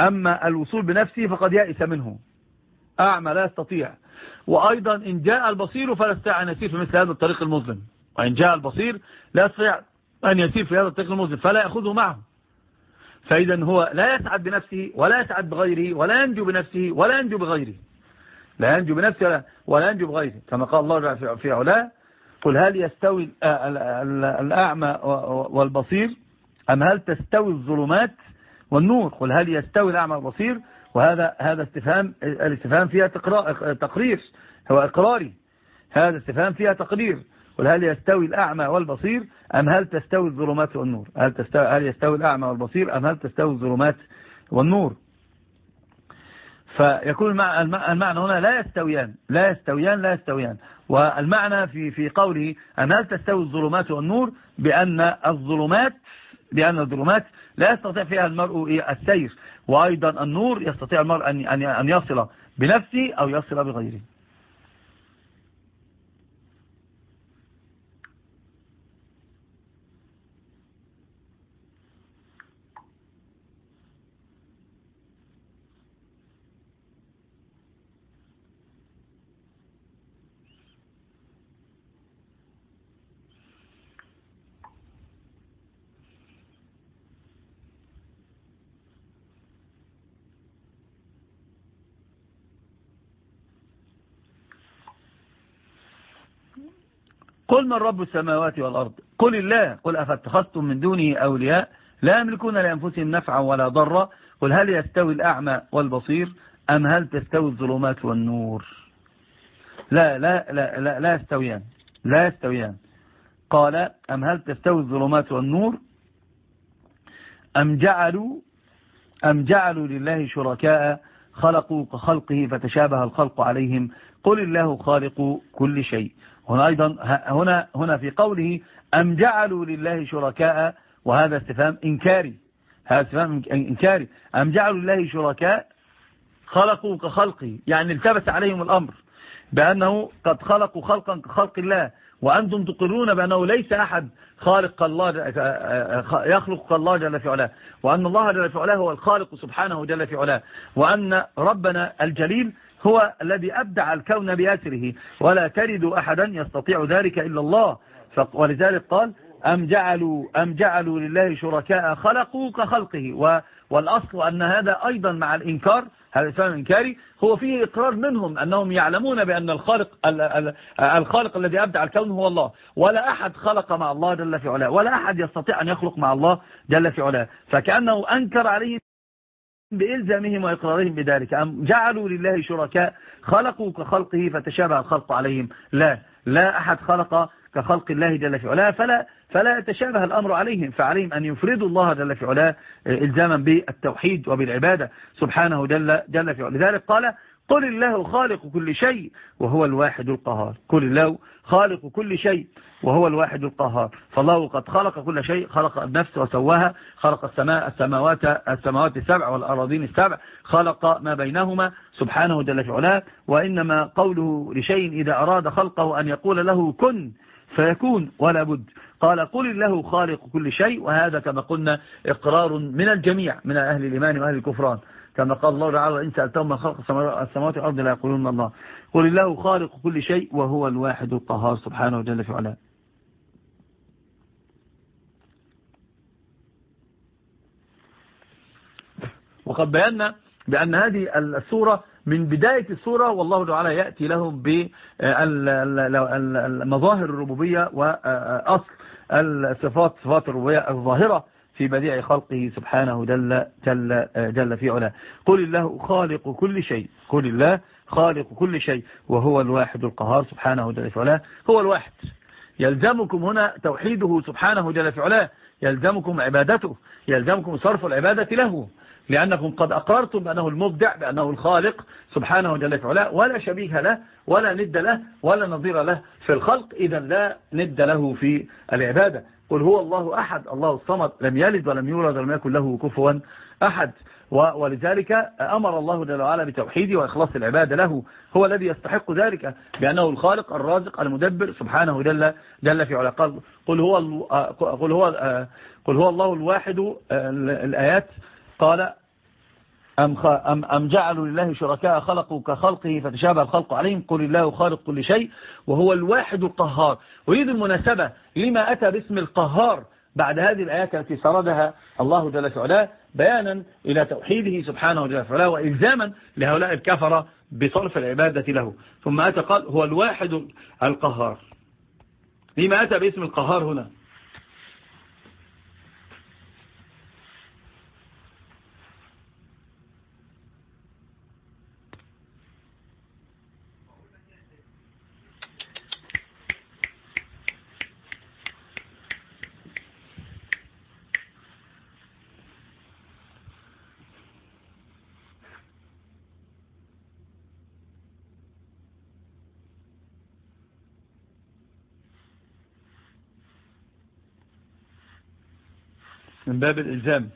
أما الوصول بنفسه فقد يأس منه. أعمى لا يستطيع. وأيضا إن جاء البصير فلا يستطيع أن يسير في مثل هذا الطريق المظلم. وإن جاء البصير لا يستطيع أن يسير في هذا الطريق المظلم فلا يأخذه معه. فإذا هو لا يسعد بنفسه ولا يسعد بغيره ولا ينجو بنفسه ولا ينجو بغيره. لا ينجو بنفسه ولا, ولا ينجو بغيره. كما قال الله في علاه قل هل يستوي الأعمى والبصير؟ أم هل تستوي الظلمات والنور؟ قل هل يستوي الأعمى والبصير؟ وهذا هذا استفهام الاستفهام فيها تقرير هو إقراري. هذا استفهام فيها تقرير. قل هل يستوي الأعمى والبصير أم هل تستوي الظلمات والنور؟ هل, تستوي هل يستوي الأعمى والبصير أم هل تستوي الظلمات والنور؟ فيكون المعنى هنا لا يستويان لا يستويان لا يستويان. والمعنى في في قوله أن هل تستوي الظلمات والنور؟ بأن الظلمات بأن الظلمات لا يستطيع فيها المرء السير. وأيضا النور يستطيع المرء أن يصل بنفسه أو يصل بغيره. قل من رب السماوات والأرض؟ قل الله. قل أفاتخذتم من دونه أولياء لا يملكون لأنفسهم نفعا ولا ضرا. قل هل يستوي الأعمى والبصير أم هل تستوي الظلمات والنور؟ لا لا لا لا, لا يستويان. لا يستويان. قال أم هل تستوي الظلمات والنور؟ أم جعلوا أم جعلوا لله شركاء خلقوا كخلقه فتشابه الخلق عليهم. قل الله خالق كل شيء. هنا أيضا هنا هنا في قوله أم جعلوا لله شركاء وهذا استفهام إنكاري. هذا استفهام إنكاري. أم جعلوا لله شركاء خلقوا كخلقه يعني التبس عليهم الأمر بأنه قد خلقوا خلقا كخلق الله. وأنتم تقرون بأنه ليس أحد خالق الله يخلق كالله جل في علاه. وأن الله جل في علاه هو الخالق سبحانه جل في علاه. وأن ربنا الجليل هو الذي أبدع الكون بأسره ولا ترد أحدا يستطيع ذلك إلا الله. ولذلك قال أم جعلوا, أم جعلوا لله شركاء خلقوا كخلقه. والأصل أن هذا أيضا مع الإنكار هذا الإسلام الإنكاري هو فيه إقرار منهم أنهم يعلمون بأن الخالق الخالق الذي أبدع الكون هو الله. ولا أحد خلق مع الله جل في علاه ولا أحد يستطيع أن يخلق مع الله جل في علاه. فكأنه أنكر عليه بإلزامهم وإقرارهم بذلك. أم جعلوا لله شركاء خلقوا كخلقه فتشابه الخلق عليهم. لا لا أحد خلق كخلق الله جل في علاه فلا, فلا يتشابه الأمر عليهم. فعليهم أن يفردوا الله جل في علاه إلزاما بالتوحيد وبالعبادة سبحانه جل, جل في علاه. لذلك قال قل الله خالق كل شيء وهو الواحد القهار. قل الله خالق كل شيء وهو الواحد القهار. فالله قد خلق كل شيء خلق النفس وسواها خلق السماء السماوات السماوات السبع والأراضين السبع خلق ما بينهما سبحانه جل في وإنما قوله لشيء إذا أراد خلقه أن يقول له كن فيكون ولا بد. قال قل الله خالق كل شيء وهذا كما قلنا إقرار من الجميع من أهل الإيمان وأهل الكفران. كما قال الله تعالى إن سألتهم من خلق السماوات والأرض لا يقولون الله. قل الله خالق كل شيء وهو الواحد القهار سبحانه جل في علاه. وقد بينا بأن هذه السورة من بداية السورة والله تعالى يأتي لهم بمظاهر الربوبية وأصل الصفات صفات الربوبية الظاهرة. في بديع خلقه سبحانه جل, جل, جل في علاه. قل الله خالق كل شيء. قل الله خالق كل شيء. وهو الواحد القهار سبحانه جل في علاه. هو الواحد. يلزمكم هنا توحيده سبحانه جل في علاه. يلزمكم عبادته. يلزمكم صرف العبادة له. لأنكم قد أقررتم بأنه المبدع بأنه الخالق سبحانه جل في علاه. ولا شبيه له ولا ند له ولا نظير له في الخلق. إذا لا ند له في العبادة. قل هو الله أحد. الله الصمد لم يلد ولم يولد ولم يكن له كفوا أحد. ولذلك أمر الله جل وعلا بتوحيده وإخلاص العبادة له. هو الذي يستحق ذلك بأنه الخالق الرازق المدبر سبحانه جل, جل في علا قل هو, قل هو, قل هو الله الواحد. الآيات. قال أم, أم, أم جعلوا لله شركاء خلقوا كخلقه فتشابه الخلق عليهم؟ قل الله خالق كل شيء وهو الواحد القهار. ويريد المناسبة لما أتى باسم القهار بعد هذه الآيات التي سردها الله جل وعلا بيانا إلى توحيده سبحانه جل وعلا وإلزاما لهؤلاء الكفرة بصرف العبادة له. ثم أتى قال هو الواحد القهار. لما أتى باسم القهار هنا من باب الإلزام.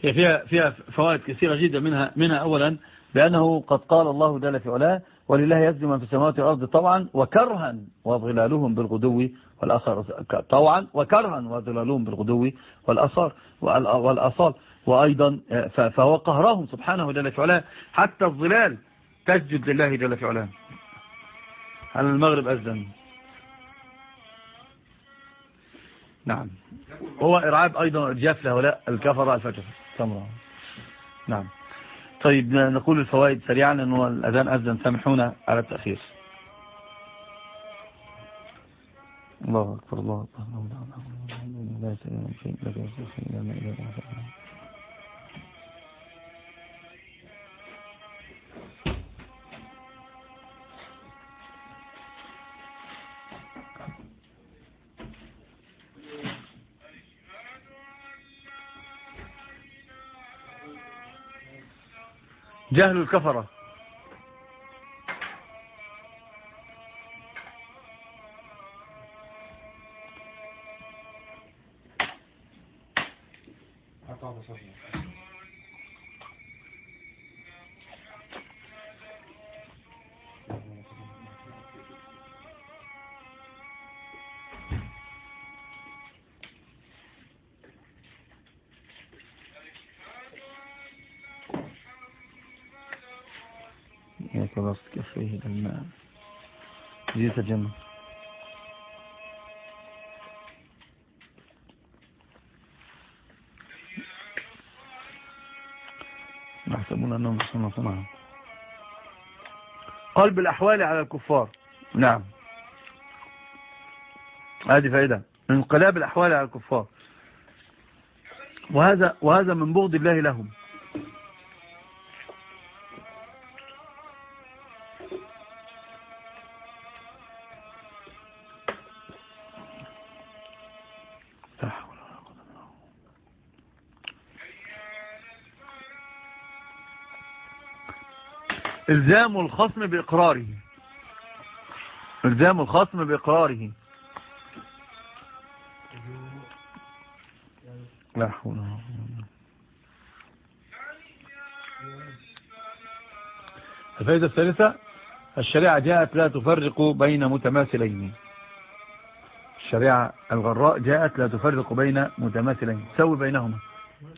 فيها, فيها فوائد كثيرة جدا منها, منها أولا بأنه قد قال الله جل في علاه ولله يسجد من في السماوات والأرض طوعا وكرها وظلالهم بالغدو والأصال طوعا وكرها وظلالهم بالغدو والأصال والأصال. وأيضا فهو قهرهم سبحانه جل في علاه. حتى الظلال تسجد لله جل في علاه. على المغرب أذن؟ نعم. هو إرعاب أيضا إرجاف لهؤلاء الكفر الفجر تمرة نعم. طيب نقول الفوائد سريعا أنه الأذان أذن. سامحونا على التأخير. الله أكبر الله أكبر. لا شيء جهل الكفرة. كبسط زيت الجنة نحسبون أنهم يحسنون صنعا. قلب الأحوال على الكفار. نعم. هذه فائدة. انقلاب الأحوال على الكفار. وهذا وهذا من بغض الله لهم. إلزام الخصم بإقراره. إلزام الخصم بإقراره. لا حول الفائدة الثالثة الشريعة جاءت لا تفرق بين متماثلين. الشريعة الغراء جاءت لا تفرق بين متماثلين. سوي بينهما.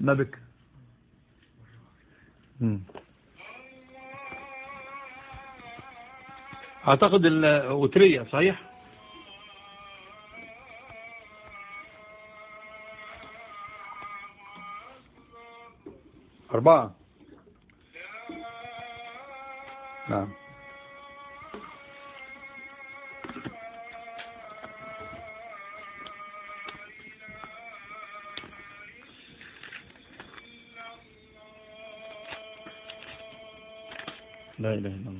ما بك؟ أعتقد الوترية صحيح؟ أربعة. نعم. لا إله إلا الله.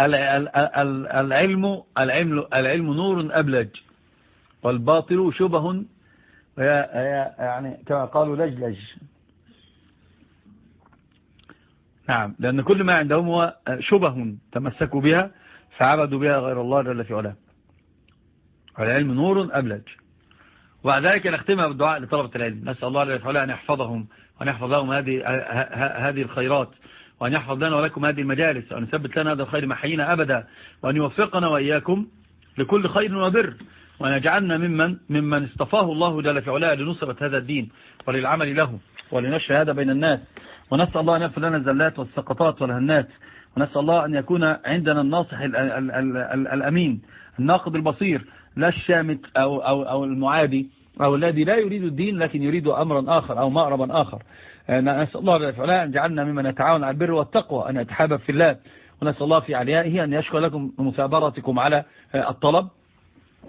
العلم العلم العلم نور أبلج والباطل شبه يعني كما قالوا لجلج. نعم لأن كل ما عندهم هو شبه تمسكوا بها فعبدوا بها غير الله جل في علاه. العلم نور أبلج. وبعد ذلك نختمها بالدعاء لطلبة العلم. نسأل الله جل في علاه أن يحفظهم وأن يحفظ لهم هذه هذه الخيرات. وأن يحفظ لنا ولكم هذه المجالس وأن يثبت لنا هذا الخير محيينا أبدا وأن يوفقنا وإياكم لكل خير وبر وأن يجعلنا ممن, ممن اصطفاه الله جل في علاه لنصرة هذا الدين وللعمل له ولنشر هذا بين الناس. ونسأل الله أن يغفر لنا الزلات والسقطات والهنات ونسأل الله أن يكون عندنا الناصح ال ال ال ال الأمين الناقد البصير لا الشامت أو, أو, أو المعادي. أو الذي لا يريد الدين لكن يريد أمرا آخر أو مأربا آخر. نسأل الله تعالى أن جعلنا ممن يتعاون على البر والتقوى أن يتحابب في الله. ونسأل الله في عليائه أن يشكر لكم مثابرتكم على الطلب.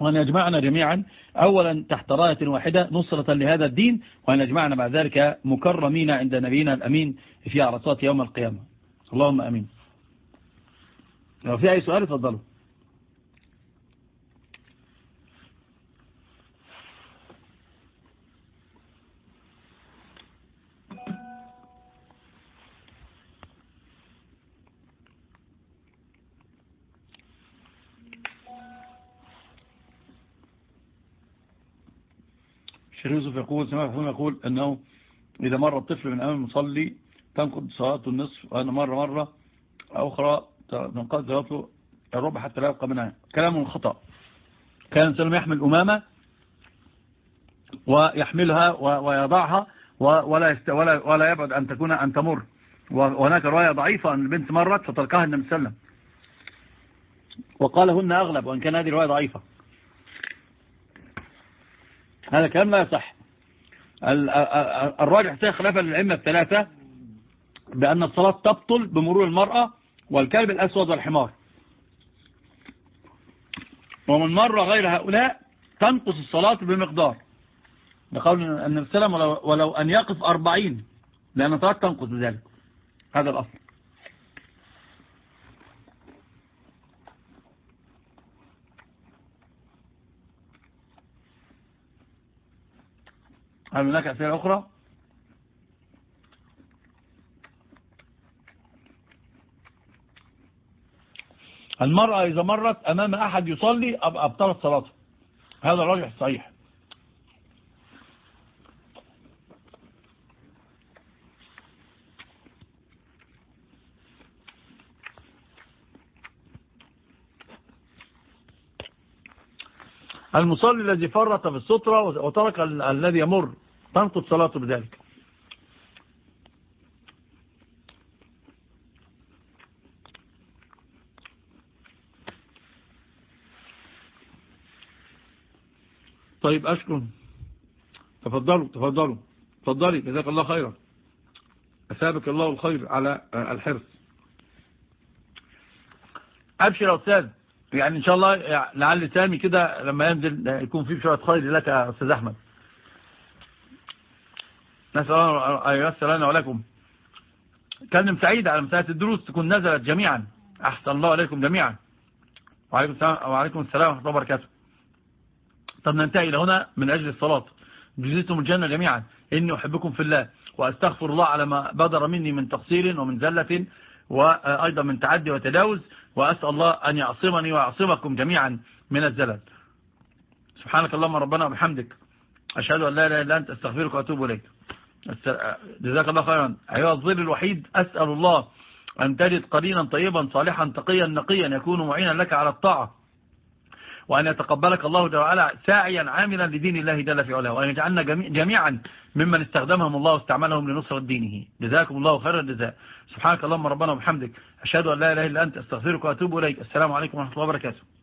وأن يجمعنا جميعا أولا تحت راية واحدة نصرة لهذا الدين وأن يجمعنا بعد ذلك مكرمين عند نبينا الأمين في عرصات يوم القيامة. اللهم أمين. لو في أي سؤال تفضلوا الشيخ يوسف يقول سمع فهم يقول أنه إذا مر الطفل من أمام المصلي تنقض صلاته النصف وأنا مرة مرة أخرى تنقض صلاته الربع حتى لا يبقى منها. كلام خطأ. كان سلم يحمل أمامة ويحملها ويضعها ولا ولا ولا يبعد أن تكون أن تمر. وهناك رواية ضعيفة أن البنت مرت فتركها النبي صلى الله عليه وسلم. وقال هن أغلب وإن كان هذه رواية ضعيفة. هذا كلام لا يصح. الراجح فيها خلافا للأئمة الثلاثة بأن الصلاة تبطل بمرور المرأة والكلب الأسود والحمار. ومن مر غير هؤلاء تنقص الصلاة بمقدار بقول أن السلام ولو, ولو أن يقف أربعين لأن الصلاة تنقص بذلك. هذا الأصل. هل هناك أسئلة أخرى؟ المرأة إذا مرت أمام أحد يصلي أبطلت صلاته. هذا الراجح صحيح. المصلي الذي فرط في السترة وترك الذي يمر تنقض صلاته بذلك. طيب أشكر. تفضلوا تفضلوا. تفضلي جزاك الله خيرا. أسابك الله الخير على الحرص. أبشر يا أستاذ. يعني إن شاء الله لعل سامي كده لما ينزل يكون فيه شوية خير لك يا أستاذ أحمد. نسأل الله أن ييسر لنا ولكم. كلم سعيد على مسألة الدروس تكون نزلت جميعا. أحسن الله عليكم جميعا. وعليكم السلام, وعليكم السلام ورحمة الله وبركاته. طب ننتهي إلى هنا من أجل الصلاة. جزيتم الجنة جميعا. إني أحبكم في الله. وأستغفر الله على ما بدر مني من تقصير ومن زلة. وأيضا من تعدي وتداوز وأسأل الله أن يعصمني ويعصمكم جميعا من الزلل. سبحانك اللهم ربنا وبحمدك. أشهد أن لا إله إلا أنت أستغفرك وأتوب إليك. جزاك الله خيرا. أيها الظل الوحيد أسأل الله أن تجد قرينا طيبا صالحا تقيا نقيا يكون معينا لك على الطاعة. وأن يتقبلك الله وعلا ساعيا عاملا لدين الله جل في علاه وأن يجعلنا جميعا ممن استخدمهم الله واستعملهم لنصرة دينه. جزاكم الله خير الجزاء. سبحانك اللهم ربنا وبحمدك. أشهد أن لا إله إلا أنت أستغفرك وأتوب إليك. السلام عليكم ورحمة الله وبركاته.